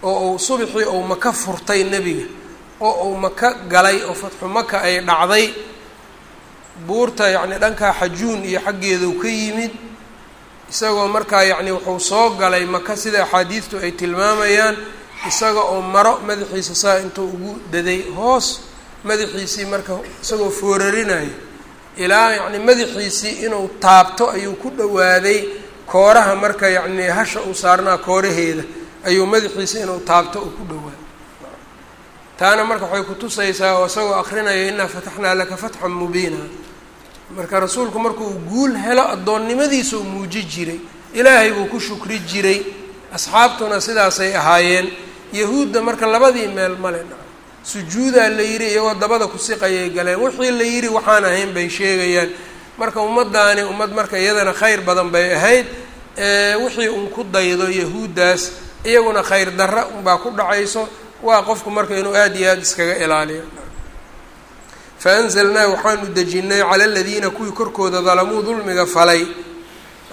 oo uu subxii uu maka furtay nebiga oo uu maka galay oo fatxu maka ay dhacday buurta yacni dhankaa xajuun iyo xaggeedu ka yimid isagoo markaa yacni wuxuu soo galay maka sida axaadiidtu ay tilmaamayaan isaga oo maro madaxiisa saa intuu ugu daday. Hoos madaxiisii marka isagoo foorarinayo ilaa yacni madaxiisii inuu taabto ayuu ku dhowaaday kooraha marka yacni hasha uu saarnaa kooraheeda ayuu madaxiisa inuu taabto uu ku dhowaaday taana marka waxay kutusaysaa oo isagoo akrinaya inaa fataxnaa laka fatxan mubiina. Marka rasuulku markuu guul helo addoonnimadiisa uu muuji jiray ilaahay buu ku shukri jiray asxaabtuna sidaasay ahaayeen yahuudda marka labadii meel male sujuudaa la yidhi iyagoo dabada kusiqayay galeen. Wixii la yidhi waxaan ahayn bay sheegayaan. Marka ummaddaani ummad marka iyadana khayr badan bay ahayd. Wixii un ku daydo yahuuddaas iyaguna khayr darra unbaa ku dhacayso. Waa qofku marka inuu aada iyo aada iskaga ilaaliyo. Fa anzalnaa waxaanu dejinnay cala aladiina kuwii korkooda dalamuu dulmiga falay.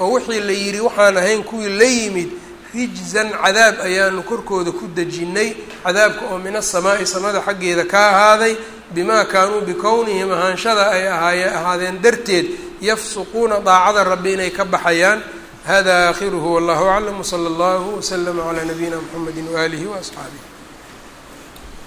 Oo wixii la yidhi waxaan ahayn kuwii la yimid rijzan cadaab ayaanu korkooda ku dejinnay. Cadaabka oo min asamaa'i samada xaggeeda ka ahaaday. Bimaa kaanuu bikownihim ahaanshada ay ahaaye ahaadeen darteed yafsuquuna daacada rabbi inay ka baxayaan. Hada aakhiruhu wallahu aclam wsala allahu waslama calaa nabiyina mxamedi waaalihi waasxaabih